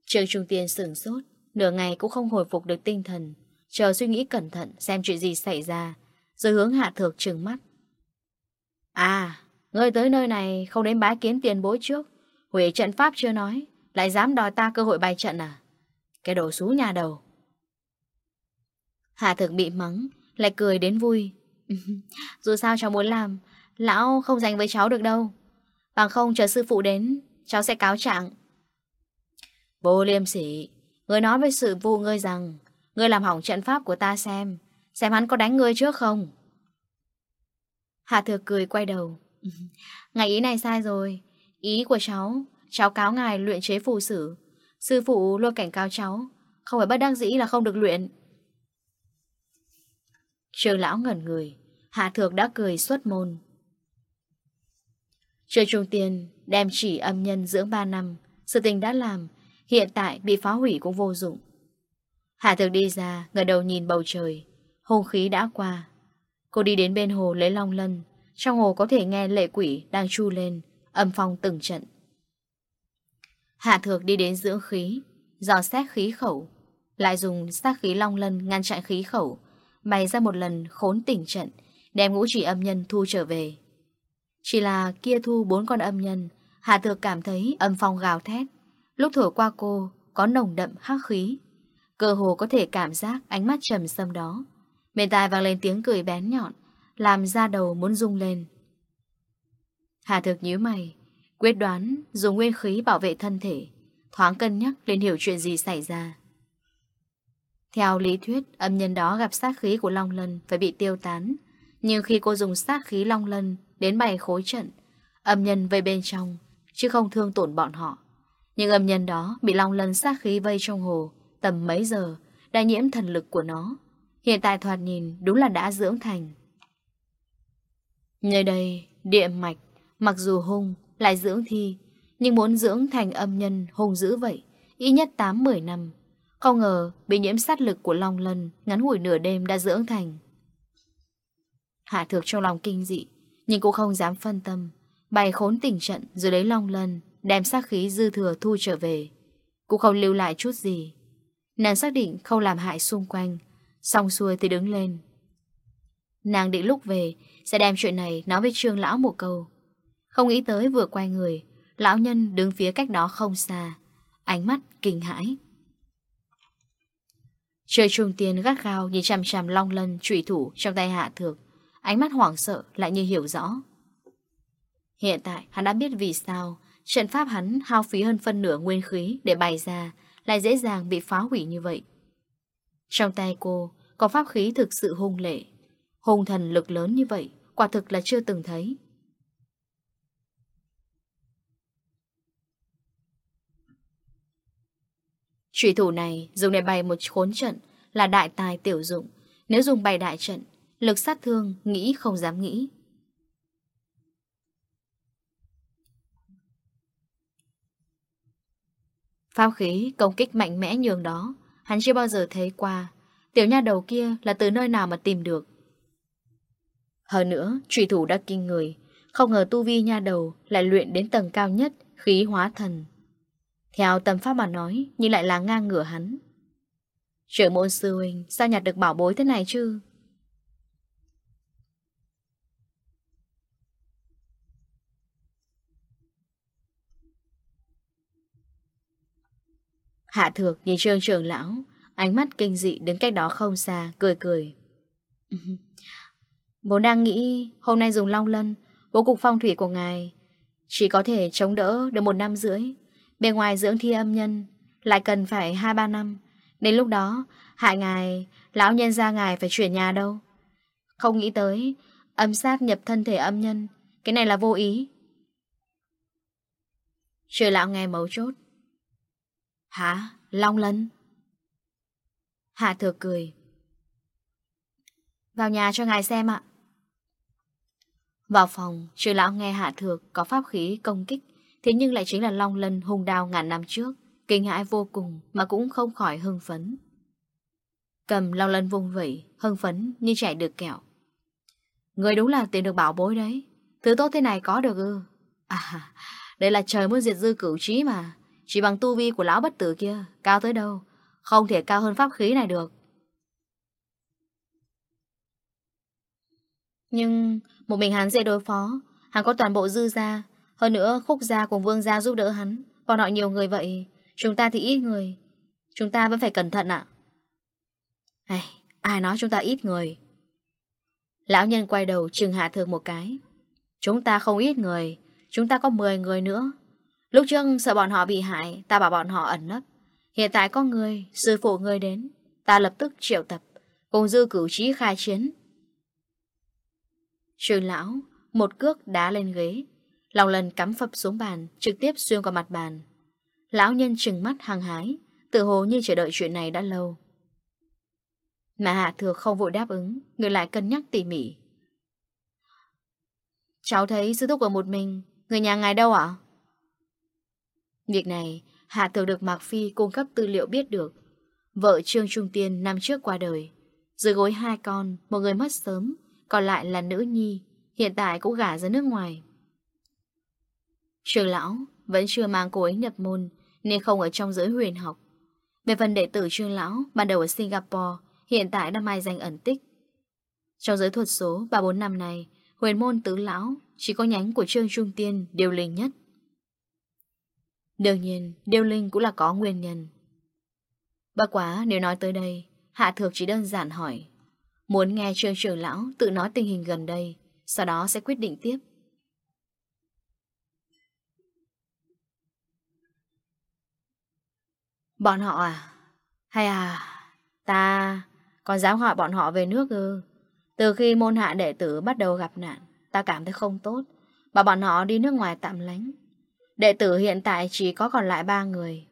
S1: trường Trung Tiên sửng sốt, nửa ngày cũng không hồi phục được tinh thần, chờ suy nghĩ cẩn thận xem chuyện gì xảy ra, rồi hướng hạ thược trừng mắt. À, ngươi tới nơi này không đến bái kiến tiền bối trước, hủy trận pháp chưa nói, lại dám đòi ta cơ hội bài trận à? Cái đồ xú nhà đầu. Hạ thực bị mắng, lại cười đến vui. (laughs) Dù sao cháu muốn làm, lão không dành với cháu được đâu. Bằng không chờ sư phụ đến, cháu sẽ cáo trạng Vô liêm sỉ, người nói với sự vụ ngươi rằng người làm hỏng trận pháp của ta xem, xem hắn có đánh ngươi trước không. Hạ thừa cười quay đầu. (laughs) Ngài ý này sai rồi, ý của cháu, cháu cáo ngài luyện chế phù sử. Sư phụ luôn cảnh cáo cháu, không phải bất đăng dĩ là không được luyện. Trường lão ngẩn người, Hạ Thược đã cười xuất môn. Trời trung tiền, đem chỉ âm nhân dưỡng 3 năm, sự tình đã làm, Hiện tại bị phá hủy cũng vô dụng. Hạ thực đi ra, ngẩng đầu nhìn bầu trời. Hồn khí đã qua. Cô đi đến bên hồ lấy long lân. Trong hồ có thể nghe lệ quỷ đang chu lên, Âm phong từng trận. Hạ thược đi đến dưỡng khí, Dò xét khí khẩu, Lại dùng sát khí long lân ngăn chặn khí khẩu, Bày ra một lần khốn tỉnh trận, Đem ngũ chỉ âm nhân thu trở về. Chỉ là kia thu bốn con âm nhân, Hạ thược cảm thấy âm phong gào thét. Lúc thổi qua cô, Có nồng đậm hắc khí. Cơ hồ có thể cảm giác ánh mắt trầm sâm đó. Bên tai vang lên tiếng cười bén nhọn, Làm da đầu muốn rung lên. Hà thực nhíu mày, Quyết đoán dùng nguyên khí bảo vệ thân thể, Thoáng cân nhắc lên hiểu chuyện gì xảy ra. Theo lý thuyết, Âm nhân đó gặp sát khí của Long Lân Phải bị tiêu tán. Nhưng khi cô dùng sát khí Long Lân Đến bày khối trận, Âm nhân về bên trong, Chứ không thương tổn bọn họ. Nhưng âm nhân đó bị long lần sát khí vây trong hồ, tầm mấy giờ, đã nhiễm thần lực của nó. Hiện tại thoạt nhìn đúng là đã dưỡng thành. Nơi đây, địa mạch, mặc dù hung, lại dưỡng thi, nhưng muốn dưỡng thành âm nhân hung dữ vậy, ít nhất 8-10 năm. Không ngờ bị nhiễm sát lực của Long Lân ngắn ngủi nửa đêm đã dưỡng thành. Hạ thược trong lòng kinh dị, nhưng cũng không dám phân tâm. Bày khốn tỉnh trận rồi lấy Long Lân đem sát khí dư thừa thu trở về, cũng không lưu lại chút gì. Nàng xác định không làm hại xung quanh, xong xuôi thì đứng lên. Nàng định lúc về sẽ đem chuyện này nói với trương lão một câu. Không nghĩ tới vừa quay người, lão nhân đứng phía cách đó không xa, ánh mắt kinh hãi. Trời trùng tiền gắt gao nhìn chằm chằm long lân trụy thủ trong tay hạ thược, ánh mắt hoảng sợ lại như hiểu rõ. Hiện tại hắn đã biết vì sao Trận pháp hắn hao phí hơn phân nửa nguyên khí để bày ra, lại dễ dàng bị phá hủy như vậy. Trong tay cô có pháp khí thực sự hung lệ. Hùng thần lực lớn như vậy, quả thực là chưa từng thấy. Trụy thủ này dùng để bày một khốn trận là đại tài tiểu dụng. Nếu dùng bày đại trận, lực sát thương nghĩ không dám nghĩ. Pháo khí công kích mạnh mẽ nhường đó, Hắn chưa bao giờ thấy qua. Tiểu nha đầu kia là từ nơi nào mà tìm được? Hơn nữa, Trùy thủ đã kinh người, Không ngờ tu vi nha đầu lại luyện đến tầng cao nhất, Khí hóa thần. Theo tâm pháp mà nói, Nhưng lại là ngang ngửa hắn. Trưởng môn sư huynh, Sao nhặt được bảo bối thế này chứ? Hạ thược nhìn trương trưởng lão, Ánh mắt kinh dị đứng cách đó không xa, Cười cười. (laughs) Bố đang nghĩ hôm nay dùng long lân Bố cục phong thủy của ngài, Chỉ có thể chống đỡ được một năm rưỡi. Bên ngoài dưỡng thi âm nhân, Lại cần phải 2-3 năm. Đến lúc đó, hại ngài, Lão nhân ra ngài phải chuyển nhà đâu. Không nghĩ tới, Âm sát nhập thân thể âm nhân, Cái này là vô ý. Trời lão nghe mấu chốt. Hả? Long Lân? Hạ thừa cười. Vào nhà cho ngài xem ạ. Vào phòng, trừ lão nghe Hạ thừa có pháp khí công kích, thế nhưng lại chính là Long Lân hung đao ngàn năm trước, kinh hãi vô cùng mà cũng không khỏi hưng phấn. Cầm Long Lân vung vẩy, hưng phấn như chạy được kẹo. Người đúng là tiền được bảo bối đấy, thứ tốt thế này có được ư? À, (laughs) đây là trời muốn diệt dư cửu trí mà. Chỉ bằng tu vi của lão bất tử kia, Cao tới đâu, Không thể cao hơn pháp khí này được. Nhưng một mình hắn dễ đối phó, Hắn có toàn bộ dư gia, Hơn nữa khúc gia cùng vương gia giúp đỡ hắn, Còn họ nhiều người vậy, Chúng ta thì ít người, Chúng ta vẫn phải cẩn thận ạ. À. Ai nói chúng ta ít người? Lão nhân quay đầu trừng hạ thường một cái. Chúng ta không ít người, Chúng ta có 10 người nữa. Lúc trước sợ bọn họ bị hại Ta bảo bọn họ ẩn nấp. Hiện tại có người, sư phụ người đến. Ta lập tức triệu tập Cùng dư cửu trí khai chiến. Trường lão Một cước đá lên ghế. Lòng lần cắm phập xuống bàn Trực tiếp xuyên qua mặt bàn. Lão nhân trừng mắt hăng hái Tự hồ như chờ đợi chuyện này đã lâu. Mà Hạ Thừa không vội đáp ứng Người lại cân nhắc tỉ mỉ. Cháu thấy sư thúc ở một mình Người nhà ngài đâu ạ? Việc này, Hạ Tiểu được Mạc Phi cung cấp tư liệu biết được. Vợ Trương Trung Tiên năm trước qua đời. Dưới gối hai con, một người mất sớm, còn lại là nữ nhi, hiện tại cũng gả ra nước ngoài. Trường lão vẫn chưa mang cô ấy nhập môn, nên không ở trong giới huyền học. Về phần đệ tử trương lão, ban đầu ở Singapore, hiện tại đã mai danh ẩn tích. Trong giới thuật số 3-4 năm này, huyền môn tứ lão, chỉ có nhánh của trương trung tiên điều linh nhất. Đương nhiên, điêu linh cũng là có nguyên nhân. Bất quá, nếu nói tới đây, Hạ Thược chỉ đơn giản hỏi. Muốn nghe trương trưởng lão tự nói tình hình gần đây, sau đó sẽ quyết định tiếp. Bọn họ à? Hay à? Ta còn dám gọi bọn họ về nước ư? Từ khi môn hạ đệ tử bắt đầu gặp nạn, ta cảm thấy không tốt, bảo bọn họ đi nước ngoài tạm lánh, Đệ tử hiện tại chỉ có còn lại 3 người.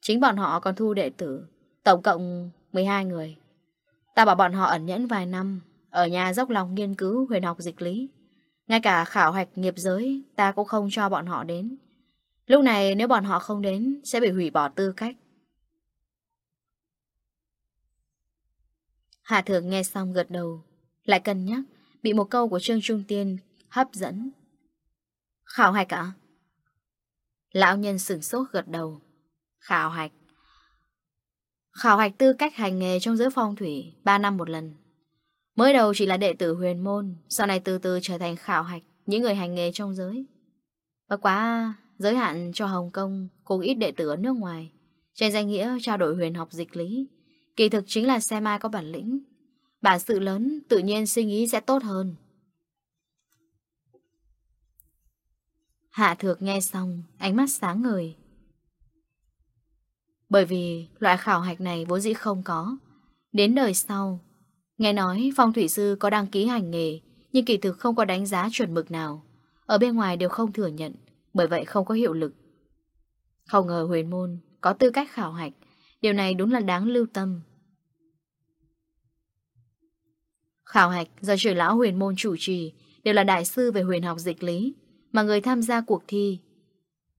S1: Chính bọn họ còn thu đệ tử, tổng cộng 12 người. Ta bảo bọn họ ẩn nhẫn vài năm, ở nhà dốc lòng nghiên cứu huyền học dịch lý. Ngay cả khảo hạch nghiệp giới, ta cũng không cho bọn họ đến. Lúc này nếu bọn họ không đến, sẽ bị hủy bỏ tư cách. Hạ thượng nghe xong gật đầu, lại cân nhắc, bị một câu của Trương Trung Tiên hấp dẫn. Khảo hạch ạ? Lão nhân sửng sốt gật đầu. Khảo hạch. Khảo hạch tư cách hành nghề trong giới phong thủy 3 năm một lần. Mới đầu chỉ là đệ tử huyền môn, sau này từ từ trở thành khảo hạch những người hành nghề trong giới. và quá, giới hạn cho Hồng Kông cùng ít đệ tử ở nước ngoài. Trên danh nghĩa trao đổi huyền học dịch lý, kỳ thực chính là xe mai có bản lĩnh. Bản sự lớn tự nhiên suy nghĩ sẽ tốt hơn. Hạ thược nghe xong, ánh mắt sáng ngời. Bởi vì loại khảo hạch này vốn dĩ không có. Đến đời sau, nghe nói phong thủy sư có đăng ký hành nghề, nhưng kỳ thực không có đánh giá chuẩn mực nào. Ở bên ngoài đều không thừa nhận, bởi vậy không có hiệu lực. Không ngờ huyền môn có tư cách khảo hạch, điều này đúng là đáng lưu tâm. Khảo hạch do trời lão huyền môn chủ trì đều là đại sư về huyền học dịch lý, mà người tham gia cuộc thi,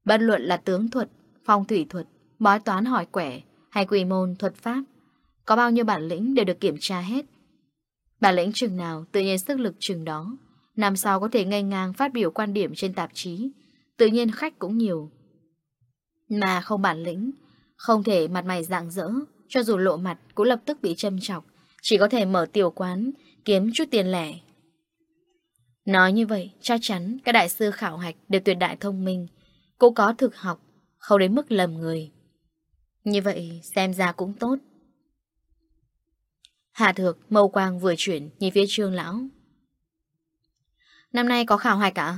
S1: bất luận là tướng thuật, phong thủy thuật, bói toán hỏi quẻ hay quỷ môn thuật pháp, có bao nhiêu bản lĩnh đều được kiểm tra hết. Bản lĩnh chừng nào tự nhiên sức lực chừng đó, năm sau có thể ngay ngang phát biểu quan điểm trên tạp chí, tự nhiên khách cũng nhiều. Mà không bản lĩnh, không thể mặt mày dạng dỡ, cho dù lộ mặt cũng lập tức bị châm chọc, chỉ có thể mở tiểu quán, kiếm chút tiền lẻ Nói như vậy, chắc chắn các đại sư khảo hạch đều tuyệt đại thông minh, cũng có thực học, không đến mức lầm người. Như vậy, xem ra cũng tốt. Hạ thược, mâu quang vừa chuyển như phía trương lão. Năm nay có khảo hạch cả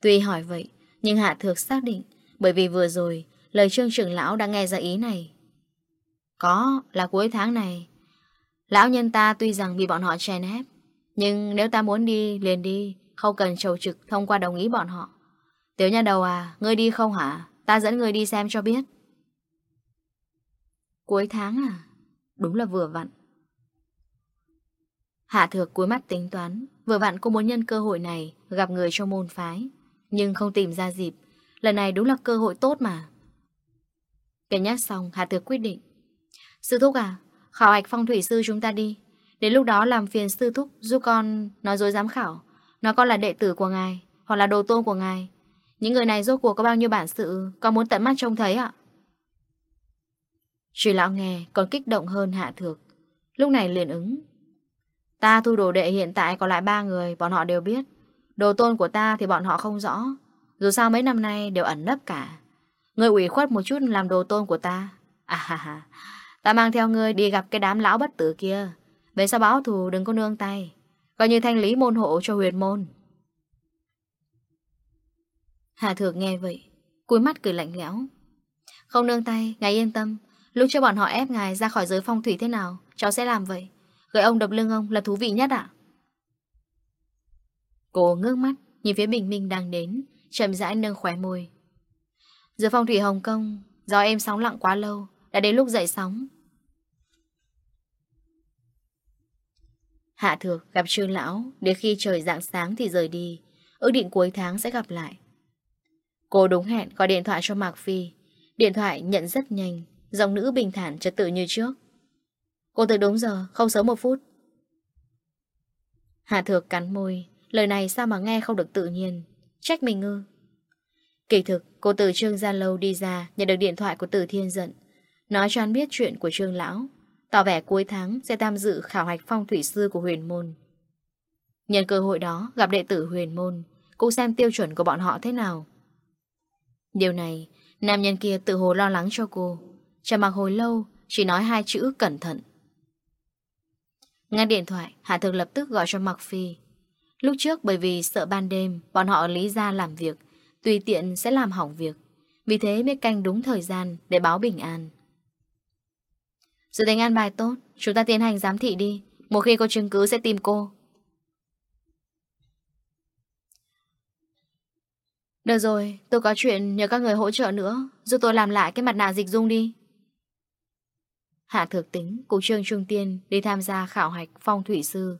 S1: Tuy hỏi vậy, nhưng Hạ thược xác định, bởi vì vừa rồi, lời trương trưởng lão đã nghe ra ý này. Có, là cuối tháng này. Lão nhân ta tuy rằng bị bọn họ chèn ép, nhưng nếu ta muốn đi, liền đi Không cần trầu trực thông qua đồng ý bọn họ. Tiểu nha đầu à, ngươi đi không hả? Ta dẫn ngươi đi xem cho biết. Cuối tháng à? Đúng là vừa vặn. Hạ thược cuối mắt tính toán. Vừa vặn cô muốn nhân cơ hội này Gặp người trong môn phái Nhưng không tìm ra dịp. Lần này đúng là cơ hội tốt mà. Kể nhắc xong Hạ thược quyết định. Sư thúc à Khảo hạch phong thủy sư chúng ta đi. Đến lúc đó làm phiền sư thúc giúp con nói dối giám khảo. nó con là đệ tử của ngài, hoặc là đồ tôn của ngài. Những người này rốt cuộc có bao nhiêu bản sự, con muốn tận mắt trông thấy ạ. Trùy lão nghe còn kích động hơn hạ thược. Lúc này liền ứng. Ta thu đồ đệ hiện tại còn lại ba người, bọn họ đều biết. Đồ tôn của ta thì bọn họ không rõ. Dù sao mấy năm nay đều ẩn nấp cả. Người ủy khuất một chút làm đồ tôn của ta. À ha ha. Ta mang theo ngươi đi gặp cái đám lão bất tử kia về sao báo thù đừng có nương tay? Coi như thanh lý môn hộ cho huyền môn. Hạ thượng nghe vậy cuối mắt cười lạnh lẽo. Không nương tay, ngài yên tâm. Lúc cho bọn họ ép ngài ra khỏi giới phong thủy thế nào Cháu sẽ làm vậy. Gợi ông đập lưng ông là thú vị nhất ạ? Cô ngước mắt Nhìn phía bình minh đang đến chậm rãi nâng khóe môi. Giữa phong thủy Hồng Kông Do em sóng lặng quá lâu Đã đến lúc dậy sóng. Hạ Thược gặp Trương Lão Đến khi trời rạng sáng thì rời đi. Ước định cuối tháng sẽ gặp lại. Cô đúng hẹn gọi điện thoại cho Mạc Phi. Điện thoại nhận rất nhanh Giọng nữ bình thản trật tự như trước. Cô tới đúng giờ Không sớm một phút. Hạ Thược cắn môi Lời này sao mà nghe không được tự nhiên. Trách mình ngư Kỳ thực cô từ Trương Gia Lâu đi ra Nhận được điện thoại của Tử Thiên giận, Nói cho anh biết chuyện của Trương Lão tỏ vẻ cuối tháng sẽ tham dự khảo hạch phong thủy sư của huyền môn. Nhân cơ hội đó gặp đệ tử huyền môn, cũng xem tiêu chuẩn của bọn họ thế nào. Điều này, nam nhân kia tự hồ lo lắng cho cô. chờ mặc hồi lâu, chỉ nói hai chữ cẩn thận. Nghe điện thoại, Hạ Thực lập tức gọi cho Mạc Phi. Lúc trước bởi vì sợ ban đêm, bọn họ lý ra làm việc, tùy tiện sẽ làm hỏng việc. Vì thế mới canh đúng thời gian để báo bình an. Dự tính ăn bài tốt Chúng ta tiến hành giám thị đi. Một khi có chứng cứ sẽ tìm cô. Được rồi, tôi có chuyện nhờ các người hỗ trợ nữa. Giúp tôi làm lại cái mặt nạ dịch dung đi. Hạ thực tính Cục trương Trung Tiên đi tham gia khảo hạch phong thủy sư.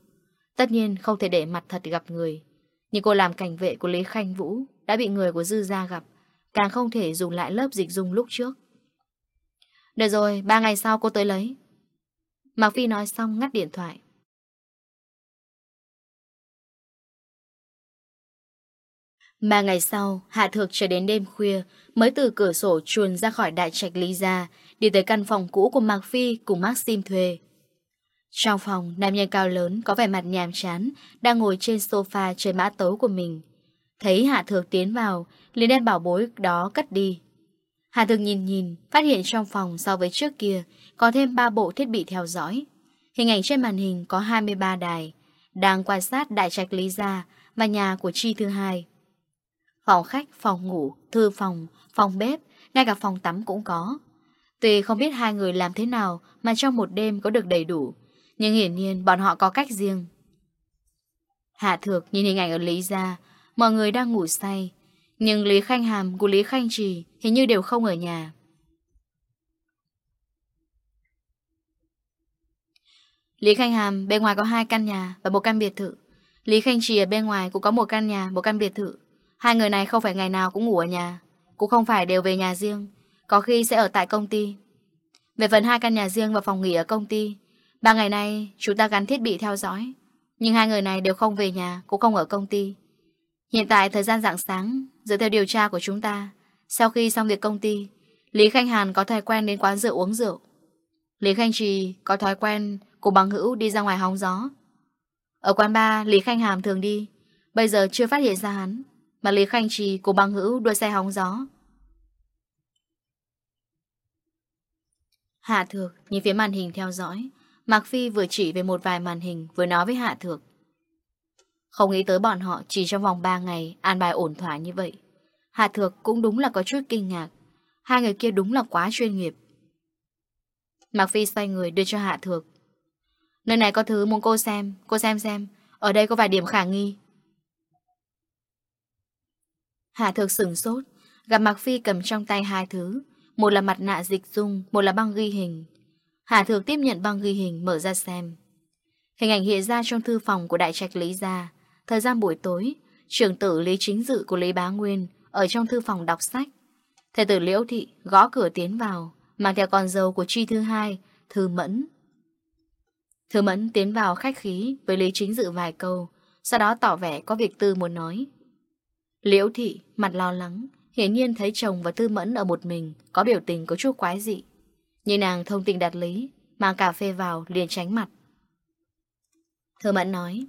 S1: Tất nhiên không thể để mặt thật gặp người. Nhưng cô làm cảnh vệ của Lý Khanh Vũ Đã bị người của Dư Gia gặp. Càng không thể dùng lại lớp dịch dung lúc trước. Được rồi, ba ngày sau cô tới lấy. Mạc Phi nói xong ngắt điện thoại. Ba ngày sau, Hạ Thược chờ đến đêm khuya mới từ cửa sổ chuồn ra khỏi đại trạch Lý Gia, đi tới căn phòng cũ của Mạc Phi cùng Maxim thuê. Trong phòng, nam nhân cao lớn có vẻ mặt nhàm chán, đang ngồi trên sofa chơi mã tấu của mình. Thấy Hạ Thược tiến vào, liền đem bảo bối đó cất đi, Hà Thực nhìn nhìn, phát hiện trong phòng so với trước kia có thêm 3 bộ thiết bị theo dõi. Hình ảnh trên màn hình có 23 đài, đang quan sát đại trạch Lý Gia và nhà của Chi thứ hai. Phòng khách, phòng ngủ, thư phòng, phòng bếp, ngay cả phòng tắm cũng có. Tuy không biết hai người làm thế nào mà trong một đêm có được đầy đủ, nhưng hiển nhiên bọn họ có cách riêng. Hạ Thược nhìn hình ảnh ở Lý Gia, mọi người đang ngủ say, nhưng Lý Khanh Hàm của Lý Khanh Trì Hình như đều không ở nhà. Lý Khanh Hàm bên ngoài có hai căn nhà và một căn biệt thự. Lý Khanh Trì ở bên ngoài cũng có một căn nhà, một căn biệt thự. Hai người này không phải ngày nào cũng ngủ ở nhà Cũng không phải đều về nhà riêng Có khi sẽ ở tại công ty. Về phần hai căn nhà riêng và phòng nghỉ ở công ty Ba ngày nay chúng ta gắn thiết bị theo dõi Nhưng hai người này đều không về nhà Cũng không ở công ty. Hiện tại thời gian rạng sáng Dựa theo điều tra của chúng ta sau khi xong việc công ty, Lý Khanh Hàn có thói quen đến quán rượu uống rượu. Lý Khanh Trì có thói quen Cùng bằng hữu đi ra ngoài hóng gió. Ở quán ba Lý Khanh Hàm thường đi. Bây giờ chưa phát hiện ra hắn, Mà Lý Khanh Trì cùng bằng hữu đua xe hóng gió. Hạ Thược nhìn phía màn hình theo dõi. Mạc Phi vừa chỉ về một vài màn hình, Vừa nói với Hạ Thược. Không nghĩ tới bọn họ chỉ trong vòng 3 ngày An bài ổn thỏa như vậy. Hạ Thược cũng đúng là có chút kinh ngạc. Hai người kia đúng là quá chuyên nghiệp. Mạc Phi xoay người đưa cho Hạ Thược. Nơi này có thứ muốn cô xem, cô xem xem. Ở đây có vài điểm khả nghi. Hạ Thược sửng sốt, gặp Mạc Phi cầm trong tay hai thứ. Một là mặt nạ dịch dung, một là băng ghi hình. Hạ Thược tiếp nhận băng ghi hình mở ra xem. Hình ảnh hiện ra trong thư phòng của đại trạch Lý Gia. Thời gian buổi tối, trưởng tử Lý Chính Dự của Lý Bá Nguyên ở trong thư phòng đọc sách. Thầy tử Liễu Thị gõ cửa tiến vào, mang theo con dâu của Chi thứ hai, Thư Mẫn. Thư Mẫn tiến vào khách khí với Lý Chính Dự vài câu, sau đó tỏ vẻ có việc tư muốn nói. Liễu Thị mặt lo lắng, hiển nhiên thấy chồng và Thư Mẫn ở một mình có biểu tình có chút quái dị. Nhìn nàng thông tình đạt lý, mang cà phê vào liền tránh mặt. Thư Mẫn nói,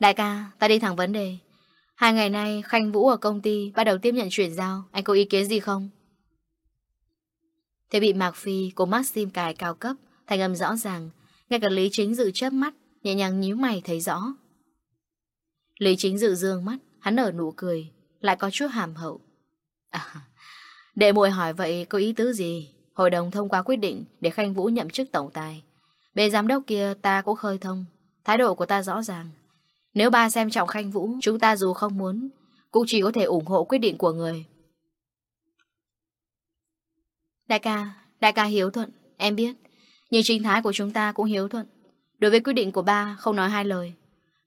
S1: Đại ca, ta đi thẳng vấn đề. Hai ngày nay, Khanh Vũ ở công ty bắt đầu tiếp nhận chuyển giao. Anh có ý kiến gì không? Thế bị Mạc Phi, của Maxim cài cao cấp, thành âm rõ ràng. Ngay cả Lý Chính Dự chớp mắt, nhẹ nhàng nhíu mày thấy rõ. Lý Chính Dự dương mắt, hắn ở nụ cười, lại có chút hàm hậu. À, đệ muội hỏi vậy có ý tứ gì? Hội đồng thông qua quyết định để Khanh Vũ nhậm chức tổng tài. Bề giám đốc kia ta cũng khơi thông, thái độ của ta rõ ràng. Nếu ba xem trọng Khanh Vũ, chúng ta dù không muốn, cũng chỉ có thể ủng hộ quyết định của người. Đại ca, đại ca hiếu thuận, em biết. Nhưng chính thái của chúng ta cũng hiếu thuận. Đối với quyết định của ba, không nói hai lời.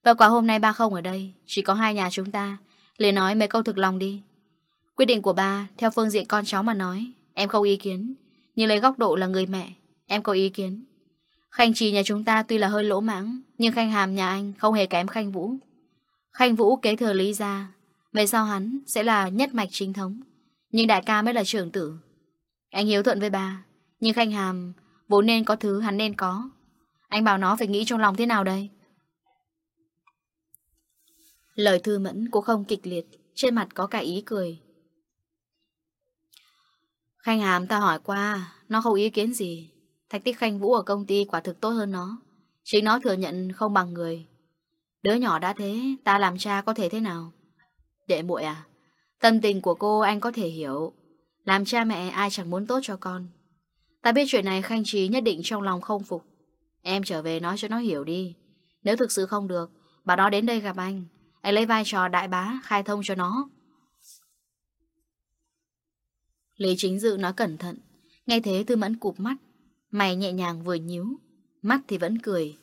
S1: Và quả hôm nay ba không ở đây, chỉ có hai nhà chúng ta. Lấy nói mấy câu thực lòng đi. Quyết định của ba, theo phương diện con cháu mà nói, em không ý kiến. Nhưng lấy góc độ là người mẹ, em có ý kiến. Khanh trì nhà chúng ta tuy là hơi lỗ mãng, nhưng Khanh Hàm nhà anh không hề kém Khanh Vũ. Khanh Vũ kế thừa Lý ra, về sau hắn sẽ là nhất mạch chính thống, nhưng đại ca mới là trưởng tử. Anh hiếu thuận với bà, nhưng Khanh Hàm vốn nên có thứ hắn nên có. Anh bảo nó phải nghĩ trong lòng thế nào đây? Lời thư mẫn cũng không kịch liệt, trên mặt có cả ý cười. Khanh Hàm ta hỏi qua, nó không ý kiến gì. Thạch tích khanh vũ ở công ty quả thực tốt hơn nó. Chính nó thừa nhận không bằng người. Đứa nhỏ đã thế, Ta làm cha có thể thế nào? Đệ muội à Tâm tình của cô anh có thể hiểu. Làm cha mẹ ai chẳng muốn tốt cho con. Ta biết chuyện này Khanh Trí nhất định trong lòng không phục. Em trở về nói cho nó hiểu đi. Nếu thực sự không được, Bà nó đến đây gặp anh. Anh lấy vai trò đại bá, khai thông cho nó. Lý chính dự nói cẩn thận. Ngay thế tư mẫn cụp mắt. Mày nhẹ nhàng vừa nhíu, Mắt thì vẫn cười.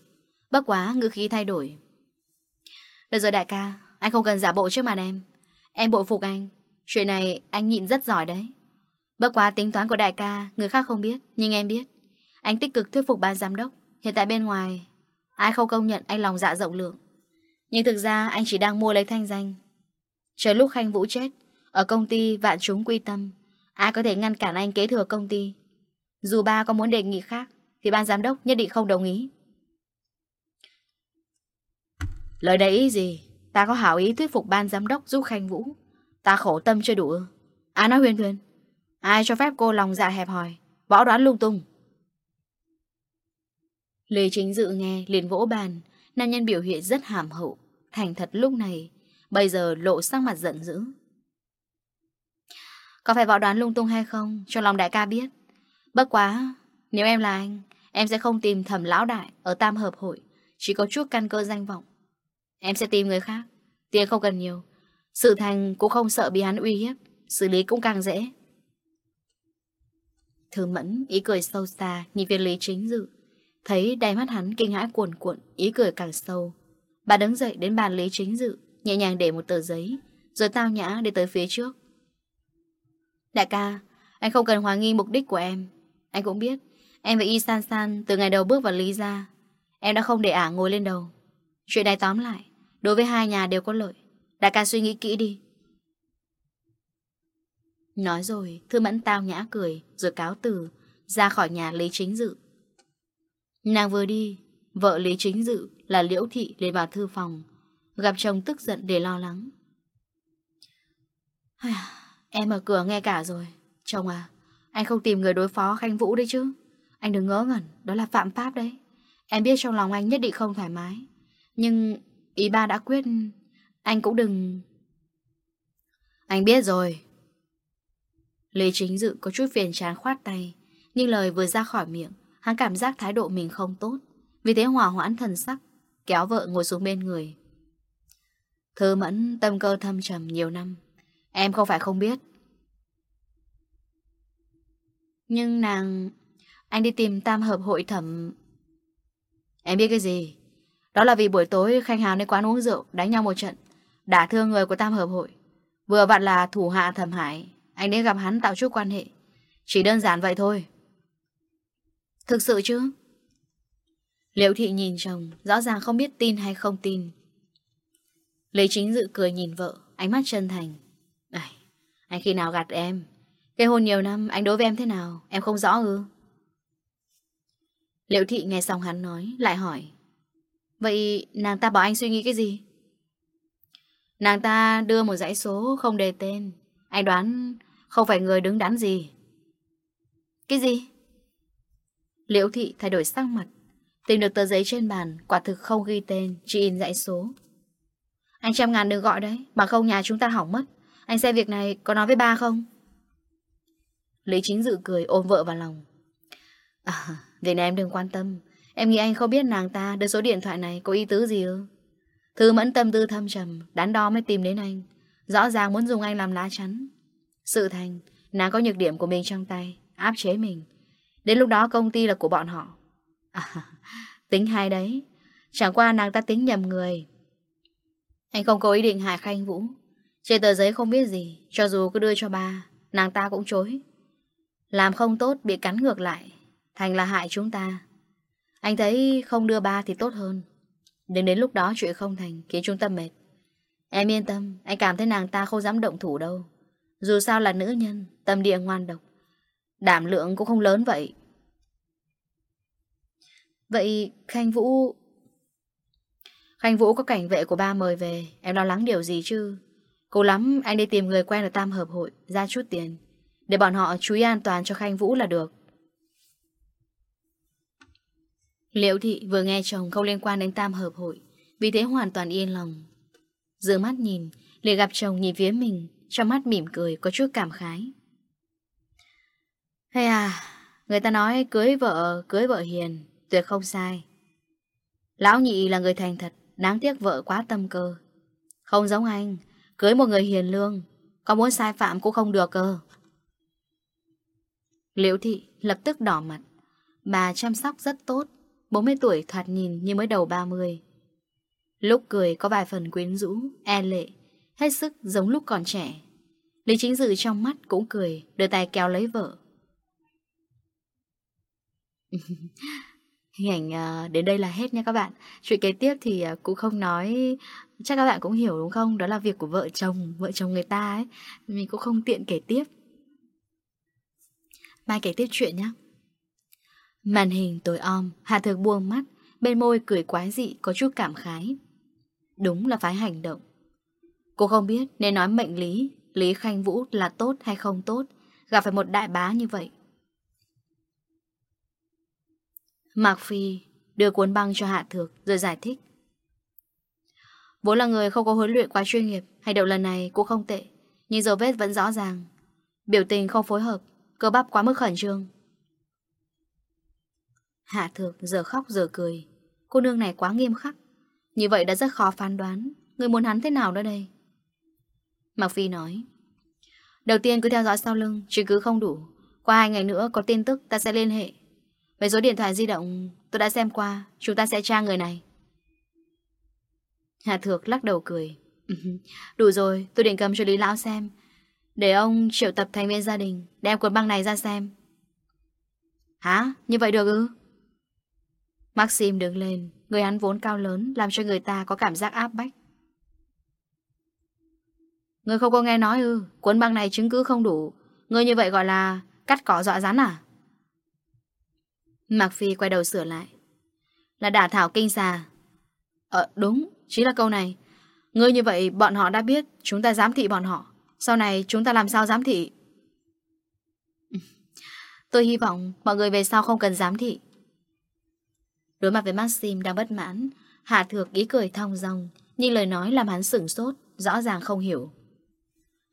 S1: Bất quá, ngữ khí thay đổi. Được rồi đại ca, Anh không cần giả bộ trước mặt em. Em bội phục anh. Chuyện này anh nhịn rất giỏi đấy. Bất quá tính toán của đại ca, Người khác không biết, Nhưng em biết. Anh tích cực thuyết phục ban giám đốc. Hiện tại bên ngoài, Ai không công nhận anh lòng dạ rộng lượng. Nhưng thực ra, anh chỉ đang mua lấy thanh danh. Chờ lúc Khanh Vũ chết, Ở công ty vạn chúng quy tâm, Ai có thể ngăn cản anh kế thừa công ty? Dù ba có muốn đề nghị khác, Thì ban giám đốc nhất định không đồng ý. Lời đấy gì? Ta có hảo ý thuyết phục ban giám đốc giúp Khanh Vũ. Ta khổ tâm chưa đủ. À nói huyền thuyền Ai cho phép cô lòng dạ hẹp hòi? Võ đoán lung tung. Lê Chính Dự nghe, liền vỗ bàn. Nam nhân biểu hiện rất hàm hậu. Thành thật lúc này, Bây giờ lộ sang mặt giận dữ. Có phải võ đoán lung tung hay không? Cho lòng đại ca biết. Bất quá, nếu em là anh, em sẽ không tìm thẩm lão đại ở tam hợp hội, chỉ có chút căn cơ danh vọng. Em sẽ tìm người khác, tiền không cần nhiều. Sự thành cũng không sợ bị hắn uy hiếp, xử lý cũng càng dễ. thư mẫn, ý cười sâu xa, nhìn viên lý chính dự. Thấy đầy mắt hắn kinh hãi cuồn cuộn, ý cười càng sâu. Bà đứng dậy đến bàn lý chính dự, nhẹ nhàng để một tờ giấy, rồi tao nhã đi tới phía trước. Đại ca, anh không cần hoài nghi mục đích của em. Anh cũng biết. Em và Y San San từ ngày đầu bước vào Lý ra Em đã không để ả ngồi lên đầu. Chuyện này tóm lại, Đối với hai nhà đều có lợi. Đại ca suy nghĩ kỹ đi. Nói rồi, Thư Mẫn tao nhã cười, Rồi cáo từ, Ra khỏi nhà Lý Chính Dự. Nàng vừa đi, Vợ Lý Chính Dự là Liễu Thị lên vào thư phòng, Gặp chồng tức giận để lo lắng. À, em ở cửa nghe cả rồi. Chồng à anh không tìm người đối phó Khanh Vũ đấy chứ. Anh đừng ngỡ ngẩn, Đó là phạm pháp đấy. Em biết trong lòng anh nhất định không thoải mái. Nhưng ý ba đã quyết, Anh cũng đừng. Anh biết rồi. Lê Chính Dự có chút phiền chán khoát tay, Nhưng lời vừa ra khỏi miệng, Hắn cảm giác thái độ mình không tốt. Vì thế hỏa hoãn thần sắc, Kéo vợ ngồi xuống bên người. Thư mẫn tâm cơ thâm trầm nhiều năm, Em không phải không biết. Nhưng nàng... Anh đi tìm tam hợp hội thẩm... Em biết cái gì? Đó là vì buổi tối Khanh Hào đến quán uống rượu, đánh nhau một trận. Đã thương người của tam hợp hội. Vừa vặn là thủ hạ thẩm hải. Anh đến gặp hắn tạo chút quan hệ. Chỉ đơn giản vậy thôi. Thực sự chứ? Liệu thị nhìn chồng, rõ ràng không biết tin hay không tin. lê chính dự cười nhìn vợ, ánh mắt chân thành. Này, anh khi nào gạt em? kê hôn nhiều năm, anh đối với em thế nào? Em không rõ ư? Liễu thị nghe xong hắn nói, Lại hỏi. Vậy nàng ta bảo anh suy nghĩ cái gì? Nàng ta đưa một dãy số Không đề tên. Anh đoán không phải người đứng đắn gì. Cái gì? Liễu thị thay đổi sắc mặt, Tìm được tờ giấy trên bàn, Quả thực không ghi tên, Chỉ in dãy số. Anh trăm ngàn đừng gọi đấy, mà không nhà chúng ta hỏng mất. Anh xem việc này có nói với ba không? Lý Chính Dự cười ôm vợ vào lòng. À Việc này em đừng quan tâm. Em nghĩ anh không biết nàng ta đưa số điện thoại này có ý tứ gì ư Thư mẫn tâm tư thâm trầm Đắn đo mới tìm đến anh. Rõ ràng muốn dùng anh làm lá chắn. Sự thành Nàng có nhược điểm của mình trong tay Áp chế mình. Đến lúc đó công ty là của bọn họ. À, (laughs) Tính hay đấy. Chẳng qua nàng ta tính nhầm người. Anh không có ý định hại Khanh Vũ. Trên tờ giấy không biết gì Cho dù cứ đưa cho ba Nàng ta cũng chối. Làm không tốt bị cắn ngược lại, Thành là hại chúng ta. Anh thấy không đưa ba thì tốt hơn. Đừng đến lúc đó chuyện không thành, Khiến chúng ta mệt. Em yên tâm, Anh cảm thấy nàng ta không dám động thủ đâu. Dù sao là nữ nhân, Tâm địa ngoan độc. Đảm lượng cũng không lớn vậy. Vậy Khanh Vũ Khanh Vũ có cảnh vệ của ba mời về, Em lo lắng điều gì chứ? Cố lắm, anh đi tìm người quen ở Tam Hợp Hội, Ra chút tiền. Để bọn họ chú ý an toàn cho Khanh Vũ là được. Liễu thị vừa nghe chồng không liên quan đến tam hợp hội, Vì thế hoàn toàn yên lòng. Dường mắt nhìn Liễu gặp chồng nhìn phía mình, Trong mắt mỉm cười có chút cảm khái. Hay à Người ta nói cưới vợ Cưới vợ hiền, Tuyệt không sai. Lão nhị là người thành thật, Đáng tiếc vợ quá tâm cơ. Không giống anh, Cưới một người hiền lương, Có muốn sai phạm cũng không được cơ. Liễu thị lập tức đỏ mặt. Bà chăm sóc rất tốt, 40 tuổi thoạt nhìn như mới đầu 30. Lúc cười có vài phần quyến rũ, e lệ, hết sức giống lúc còn trẻ. Lý chính dự trong mắt cũng cười, đưa tay kéo lấy vợ. (laughs) Hình ảnh ờ, đến đây là hết nha các bạn. Chuyện kế tiếp thì ờ, cũng không nói, chắc các bạn cũng hiểu đúng không? Đó là việc của vợ chồng, vợ chồng người ta ấy. Mình cũng không tiện kể tiếp. Mai kể tiếp chuyện nhé. Màn hình tối om, Hạ Thược buông mắt, bên môi cười quái dị có chút cảm khái. Đúng là phải hành động. Cô không biết nên nói mệnh lý, Lý Khanh Vũ là tốt hay không tốt, gặp phải một đại bá như vậy. Mạc Phi đưa cuốn băng cho Hạ Thược rồi giải thích. Vốn là người không có huấn luyện quá chuyên nghiệp, hành động lần này cũng không tệ, nhưng dấu vết vẫn rõ ràng. Biểu tình không phối hợp, Cơ bắp quá mức khẩn trương. Hạ thược giờ khóc giờ cười. Cô nương này quá nghiêm khắc. Như vậy đã rất khó phán đoán. Người muốn hắn thế nào nữa đây? Mạc Phi nói. Đầu tiên cứ theo dõi sau lưng chỉ cứ không đủ. Qua hai ngày nữa có tin tức, ta sẽ liên hệ. Về số điện thoại di động, tôi đã xem qua, Chúng ta sẽ tra người này. Hạ thược lắc đầu cười. (laughs) Đủ rồi, tôi điện cầm cho Lý Lão xem. Để ông triệu tập thành viên gia đình, Đem cuốn băng này ra xem. Hả? Như vậy được ư? Maxim đứng lên, Người hắn vốn cao lớn, Làm cho người ta có cảm giác áp bách. Người không có nghe nói ư? Cuốn băng này chứng cứ không đủ. Người như vậy gọi là cắt cỏ dọa rắn à? Mạc Phi quay đầu sửa lại. Là đả thảo kinh xà. Ờ đúng, Chính là câu này. Người như vậy, bọn họ đã biết, Chúng ta giám thị bọn họ. Sau này chúng ta làm sao giám thị Tôi hy vọng mọi người về sau không cần giám thị Đối mặt với Maxim đang bất mãn, Hạ Thược ý cười thong dong, Nhưng lời nói làm hắn sửng sốt, Rõ ràng không hiểu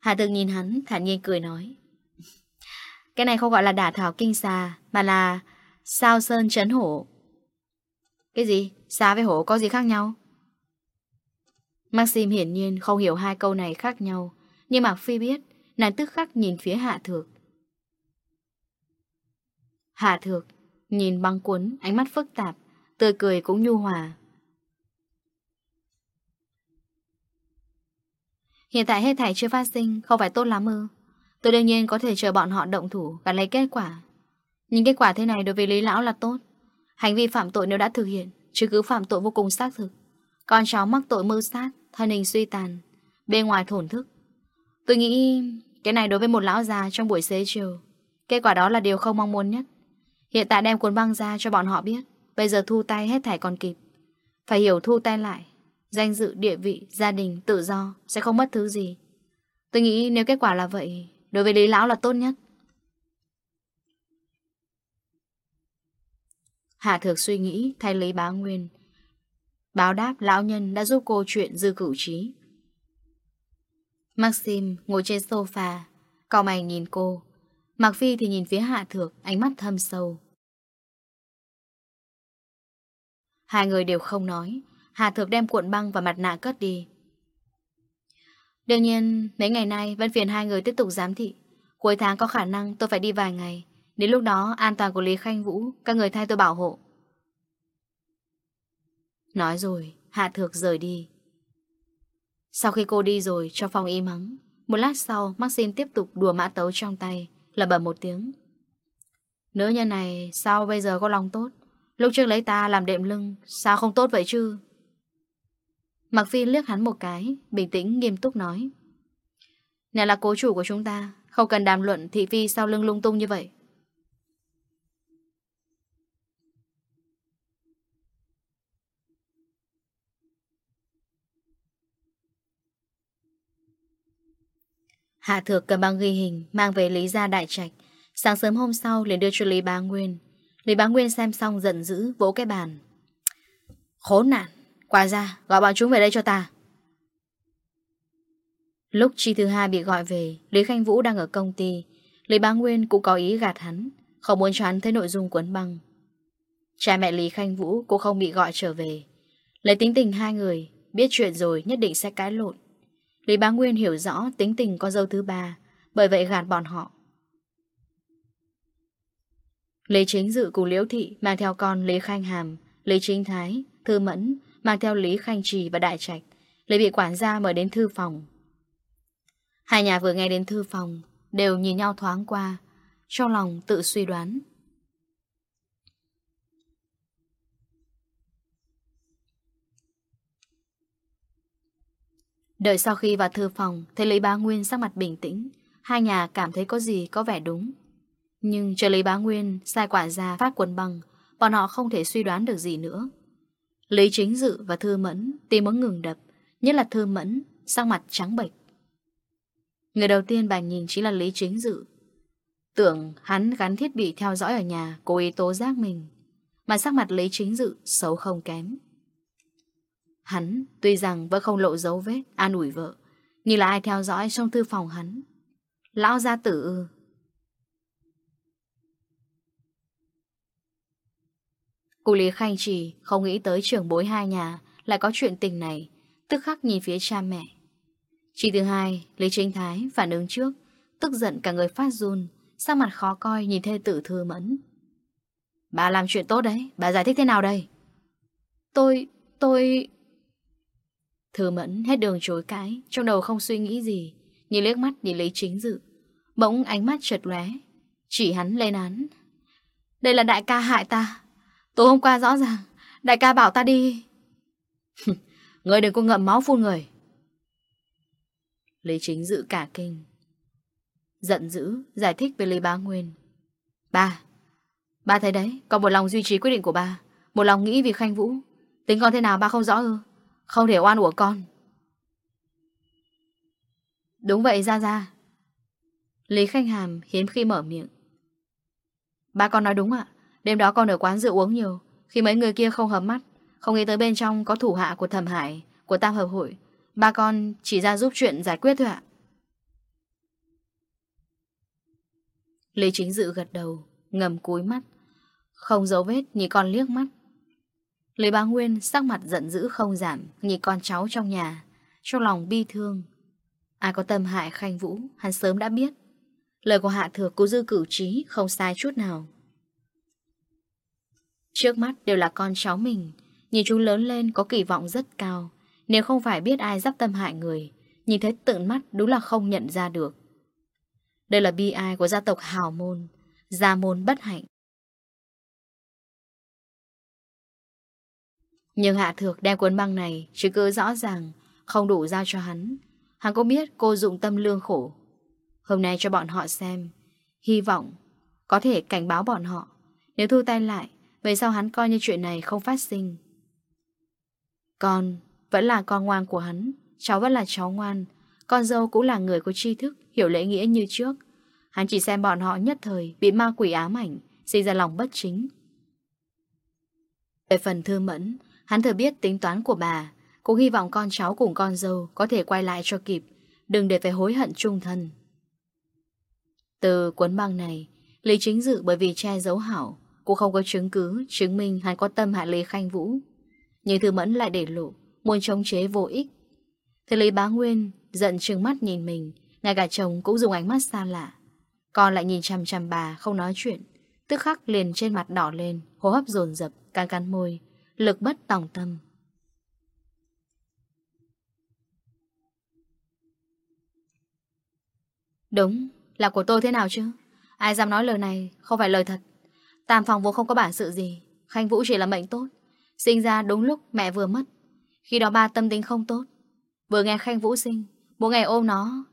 S1: Hạ Thược nhìn hắn, thản nhiên cười nói, Cái này không gọi là đả thảo kinh xà, Mà là sao sơn chấn hổ Cái gì? Xà với hổ có gì khác nhau? Maxim hiển nhiên không hiểu hai câu này khác nhau nhưng mà Phi biết, Nàng tức khắc nhìn phía Hạ Thược. Hạ Thược Nhìn băng cuốn, ánh mắt phức tạp, Tươi cười cũng nhu hòa. Hiện tại hết thảy chưa phát sinh, Không phải tốt lắm ư? Tôi đương nhiên có thể chờ bọn họ động thủ Và lấy kết quả. Nhưng kết quả thế này đối với Lý Lão là tốt. Hành vi phạm tội nếu đã thực hiện Chứ cứ phạm tội vô cùng xác thực. Con cháu mắc tội mưu sát, Thân hình suy tàn Bên ngoài thổn thức. Tôi nghĩ cái này đối với một lão già trong buổi xế chiều Kết quả đó là điều không mong muốn nhất. Hiện tại đem cuốn băng ra cho bọn họ biết Bây giờ thu tay hết thảy còn kịp. Phải hiểu thu tay lại Danh dự, địa vị, gia đình, tự do Sẽ không mất thứ gì. Tôi nghĩ nếu kết quả là vậy Đối với Lý Lão là tốt nhất. Hạ Thược suy nghĩ thay Lý Bá Nguyên Báo đáp lão nhân đã giúp cô chuyện dư cửu trí. Maxim ngồi trên sofa Cậu mày nhìn cô. Mạc Phi thì nhìn phía Hạ Thược, Ánh mắt thâm sâu. Hai người đều không nói. Hạ Thược đem cuộn băng và mặt nạ cất đi. Đương nhiên, Mấy ngày nay vẫn phiền hai người tiếp tục giám thị. Cuối tháng có khả năng tôi phải đi vài ngày. Đến lúc đó, an toàn của Lý Khanh Vũ, Các người thay tôi bảo hộ. Nói rồi, Hạ Thược rời đi. Sau khi cô đi rồi cho phòng im mắng Một lát sau Maxine tiếp tục đùa mã tấu trong tay Là bẩm một tiếng. Nữ nhân này, sao bây giờ có lòng tốt? Lúc trước lấy ta làm đệm lưng, Sao không tốt vậy chứ? Mặc Phi liếc hắn một cái, Bình tĩnh, nghiêm túc nói. Này là cố chủ của chúng ta, Không cần đàm luận thị phi sau lưng lung tung như vậy. Hạ Thược cầm băng ghi hình, Mang về Lý gia đại trạch. Sáng sớm hôm sau liền đưa cho Lý Bá Nguyên. Lý Bá Nguyên xem xong giận dữ, vỗ cái bàn. Khốn nạn, Quả ra, gọi bọn chúng về đây cho ta. Lúc Chi thứ hai bị gọi về, Lý Khanh Vũ đang ở công ty. Lý Bá Nguyên cũng có ý gạt hắn, Không muốn cho hắn thấy nội dung cuốn băng. Cha mẹ Lý Khanh Vũ cũng không bị gọi trở về. Lấy tính tình hai người, Biết chuyện rồi nhất định sẽ cãi lộn. Lý Bá Nguyên hiểu rõ tính tình con dâu thứ ba, bởi vậy gạt bọn họ. Lý Chính Dự cùng Liễu Thị mang theo con Lý Khanh Hàm, Lý Chính Thái, Thư Mẫn, mang theo Lý Khanh Trì và Đại Trạch, Lý bị quản gia mời đến thư phòng. Hai nhà vừa nghe đến thư phòng, đều nhìn nhau thoáng qua, trong lòng tự suy đoán. Đợi sau khi vào thư phòng, Thấy Lý Bá Nguyên sắc mặt bình tĩnh. Hai nhà cảm thấy có gì có vẻ đúng. Nhưng chờ Lý Bá Nguyên sai quả ra phát quần bằng Bọn họ không thể suy đoán được gì nữa. Lý Chính Dự và Thư Mẫn Tìm muốn ngừng đập, Nhất là Thư Mẫn, sắc mặt trắng bệch. Người đầu tiên bà nhìn chính là Lý Chính Dự. Tưởng hắn gắn thiết bị theo dõi ở nhà, Cố ý tố giác mình, Mà sắc mặt Lý Chính Dự xấu không kém. Hắn tuy rằng vẫn không lộ dấu vết An ủi vợ như là ai theo dõi trong thư phòng hắn Lão gia tử ư Cụ Lý Khanh Trì không nghĩ tới trưởng bối hai nhà lại có chuyện tình này, tức khắc nhìn phía cha mẹ. Chỉ thứ hai, Lý trinh Thái phản ứng trước, tức giận cả người phát run, sang mặt khó coi nhìn thê tử thư mẫn. Bà làm chuyện tốt đấy, bà giải thích thế nào đây? Tôi, tôi... Thư mẫn hết đường chối cãi, Trong đầu không suy nghĩ gì Nhìn liếc mắt nhìn lấy chính dự. Bỗng ánh mắt chợt lóe, Chỉ hắn lên án. Đây là đại ca hại ta. Tối hôm qua rõ ràng, Đại ca bảo ta đi. (laughs) Người đừng có ngậm máu phun người. Lý chính dự cả kinh. Giận dữ Giải thích với Lý bá Nguyên. Ba Ba thấy đấy Con một lòng duy trì quyết định của ba, Một lòng nghĩ vì Khanh Vũ. Tính con thế nào ba không rõ ư? Không thể oan uổng con. Đúng vậy ra ra Lý Khanh Hàm hiếm khi mở miệng. Ba con nói đúng ạ? Đêm đó con ở quán rượu uống nhiều. Khi mấy người kia không hầm mắt, Không nghĩ tới bên trong có thủ hạ của thẩm hải, Của tam hợp hội. Ba con chỉ ra giúp chuyện giải quyết thôi ạ. À? Lý Chính Dự gật đầu, Ngầm cúi mắt. Không dấu vết, nhìn con liếc mắt. Lưới bà Nguyên sắc mặt giận dữ không giảm, Nhìn con cháu trong nhà. Trong lòng bi thương, Ai có tâm hại Khanh Vũ, Hắn sớm đã biết. Lời của Hạ thừa cố dư cử trí không sai chút nào. Trước mắt đều là con cháu mình, Nhìn chúng lớn lên có kỳ vọng rất cao. Nếu không phải biết ai dắp tâm hại người, Nhìn thấy tận mắt đúng là không nhận ra được. Đây là bi ai của gia tộc Hào Môn, Gia Môn bất hạnh. Nhưng Hạ Thược đem cuốn băng này Chứng cứ rõ ràng, Không đủ giao cho hắn. Hắn cũng biết cô dụng tâm lương khổ. Hôm nay cho bọn họ xem, Hy vọng Có thể cảnh báo bọn họ. Nếu thu tay lại, về sau hắn coi như chuyện này không phát sinh. Con Vẫn là con ngoan của hắn, Cháu vẫn là cháu ngoan. Con dâu cũng là người có tri thức, Hiểu lễ nghĩa như trước. Hắn chỉ xem bọn họ nhất thời Bị ma quỷ ám ảnh, Sinh ra lòng bất chính. Về phần thương mẫn Hắn thừa biết tính toán của bà, cũng hy vọng con cháu cùng con dâu có thể quay lại cho kịp, đừng để phải hối hận chung thân. Từ cuốn băng này, Lý Chính Dự bởi vì che giấu hảo, cũng không có chứng cứ chứng minh hắn có tâm hại Lý Khanh Vũ. Nhưng Thư Mẫn lại để lộ, muốn chống chế vô ích. Thế Lý Bá Nguyên giận chừng mắt nhìn mình, ngay cả chồng cũng dùng ánh mắt xa lạ. Con lại nhìn chằm chằm bà, không nói chuyện. Tức khắc liền trên mặt đỏ lên, hô hấp dồn dập càng cắn môi, Lực bất tòng tâm. Đúng, là của tôi thế nào chứ? Ai dám nói lời này không phải lời thật. Tam phòng vốn không có bản sự gì. Khanh Vũ chỉ là mệnh tốt. Sinh ra đúng lúc mẹ vừa mất. Khi đó ba tâm tính không tốt. Vừa nghe Khanh Vũ sinh Mỗi ngày ôm nó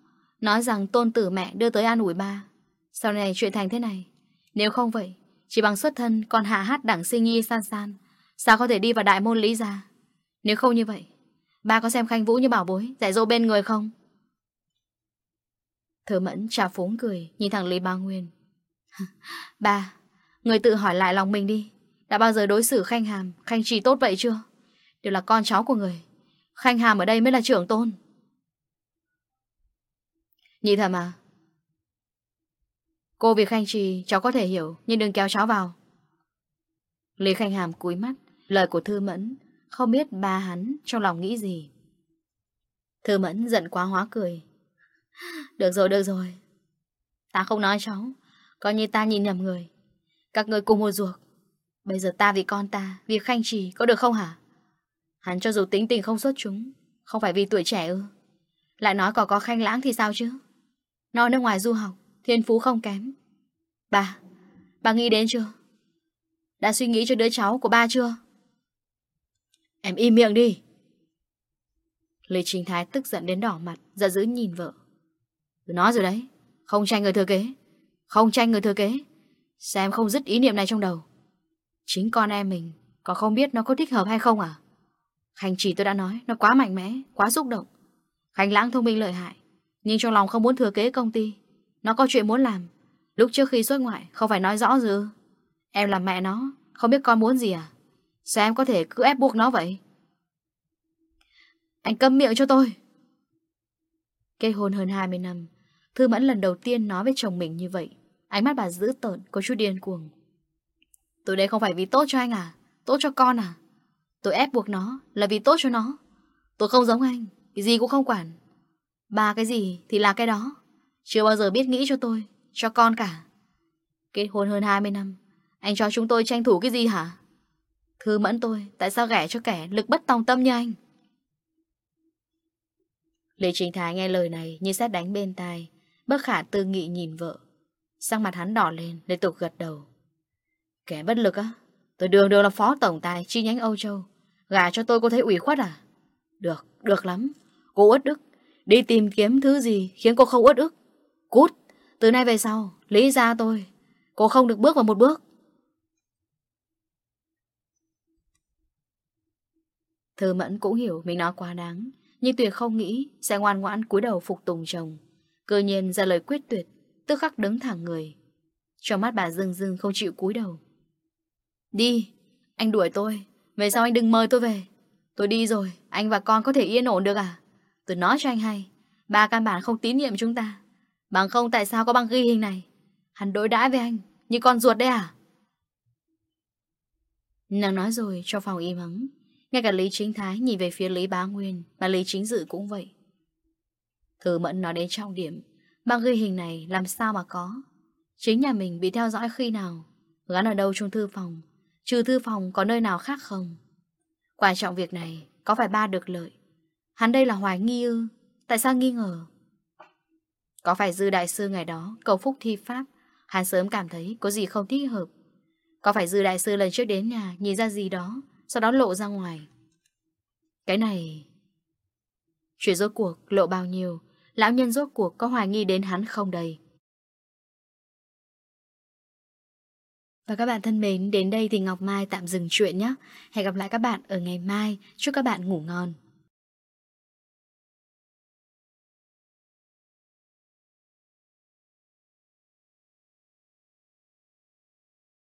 S1: Nói rằng tôn tử mẹ đưa tới an ủi ba. Sau này chuyện thành thế này. Nếu không vậy Chỉ bằng xuất thân còn hạ hát đảng sinh nghi san san Sao có thể đi vào đại môn lý ra Nếu không như vậy, Ba có xem Khanh Vũ như bảo bối, Dạy dỗ bên người không? Thơ mẫn trà phúng cười, Nhìn thằng Lý Ba Nguyên. (laughs) Ba, Người tự hỏi lại lòng mình đi. Đã bao giờ đối xử Khanh Hàm, Khanh Trì tốt vậy chưa? Đều là con cháu của người. Khanh Hàm ở đây mới là trưởng tôn. Nhị thầm à Cô việc Khanh Trì, cháu có thể hiểu, Nhưng đừng kéo cháu vào. Lý Khanh Hàm cúi mắt Lời của Thư Mẫn Không biết ba hắn trong lòng nghĩ gì. Thư Mẫn giận quá hóa cười. Được rồi, được rồi. Ta không nói cháu Coi như ta nhìn nhầm người. Các người cùng một ruột. Bây giờ ta vì con ta, vì khanh trì Có được không hả? Hắn cho dù tính tình không xuất chúng Không phải vì tuổi trẻ ư? Lại nói có có khanh lãng thì sao chứ? Nó nước ngoài du học, thiên phú không kém. Bà, bà nghĩ đến chưa? Đã suy nghĩ cho đứa cháu của ba chưa? Em im miệng đi. Lê Trinh Thái tức giận đến đỏ mặt, giận dữ nhìn vợ. Tôi nói rồi đấy, không tranh người thừa kế. Không tranh người thừa kế. Sao em không dứt ý niệm này trong đầu? Chính con em mình, có không biết nó có thích hợp hay không à? Khánh chỉ tôi đã nói, nó quá mạnh mẽ, quá xúc động. Khánh lãng thông minh lợi hại, nhưng trong lòng không muốn thừa kế công ty. Nó có chuyện muốn làm. Lúc trước khi xuất ngoại, không phải nói rõ rồi Em là mẹ nó, không biết con muốn gì à? Sao em có thể cứ ép buộc nó vậy? Anh câm miệng cho tôi. Kết hôn hơn 20 năm, Thư Mẫn lần đầu tiên nói với chồng mình như vậy. Ánh mắt bà dữ tợn, có chút điên cuồng. Tôi đây không phải vì tốt cho anh à? Tốt cho con à? Tôi ép buộc nó là vì tốt cho nó. Tôi không giống anh, cái gì cũng không quản. Bà cái gì thì là cái đó. Chưa bao giờ biết nghĩ cho tôi, cho con cả. Kết hôn hơn 20 năm, anh cho chúng tôi tranh thủ cái gì hả? thư mẫn tôi, tại sao gả cho kẻ lực bất tòng tâm như anh? Lý Chính Thái nghe lời này như xét đánh bên tai, bất khả tư nghị nhìn vợ. Sang mặt hắn đỏ lên, liên tục gật đầu. Kẻ bất lực á, tôi đường đường là phó tổng tài chi nhánh Âu Châu. Gả cho tôi có thấy ủy khuất à? Được, được lắm. Cô uất ức, đi tìm kiếm thứ gì khiến cô không uất ức. Cút, từ nay về sau, lý ra tôi. Cô không được bước vào một bước. Thư Mẫn cũng hiểu mình nói quá đáng, nhưng Tuyệt không nghĩ sẽ ngoan ngoãn cúi đầu phục tùng chồng. Cơ nhiên ra lời quyết tuyệt, tức khắc đứng thẳng người. cho mắt bà dưng dưng không chịu cúi đầu. Đi, anh đuổi tôi, về sau anh đừng mời tôi về. Tôi đi rồi, anh và con có thể yên ổn được à? Tôi nói cho anh hay, ba căn bản không tín nhiệm chúng ta. Bằng không tại sao có băng ghi hình này? Hắn đối đãi với anh, như con ruột đấy à? Nàng nói rồi cho phòng im ắng ngay cả Lý Chính Thái nhìn về phía Lý Bá Nguyên, Mà Lý Chính Dự cũng vậy. Thứ Mẫn nói đến trọng điểm Mà ghi hình này làm sao mà có? Chính nhà mình bị theo dõi khi nào? Gắn ở đâu trong thư phòng? Trừ thư phòng có nơi nào khác không? Quan trọng việc này Có phải ba được lợi? Hắn đây là hoài nghi ư? Tại sao nghi ngờ? Có phải dư đại sư ngày đó Cầu phúc thi pháp, Hắn sớm cảm thấy có gì không thích hợp? Có phải dư đại sư lần trước đến nhà Nhìn ra gì đó sau đó lộ ra ngoài Cái này Chuyện rốt cuộc lộ bao nhiêu Lão nhân rốt cuộc có hoài nghi đến hắn không đây Và các bạn thân mến, đến đây thì Ngọc Mai tạm dừng chuyện nhé. Hẹn gặp lại các bạn ở ngày mai. Chúc các bạn ngủ ngon.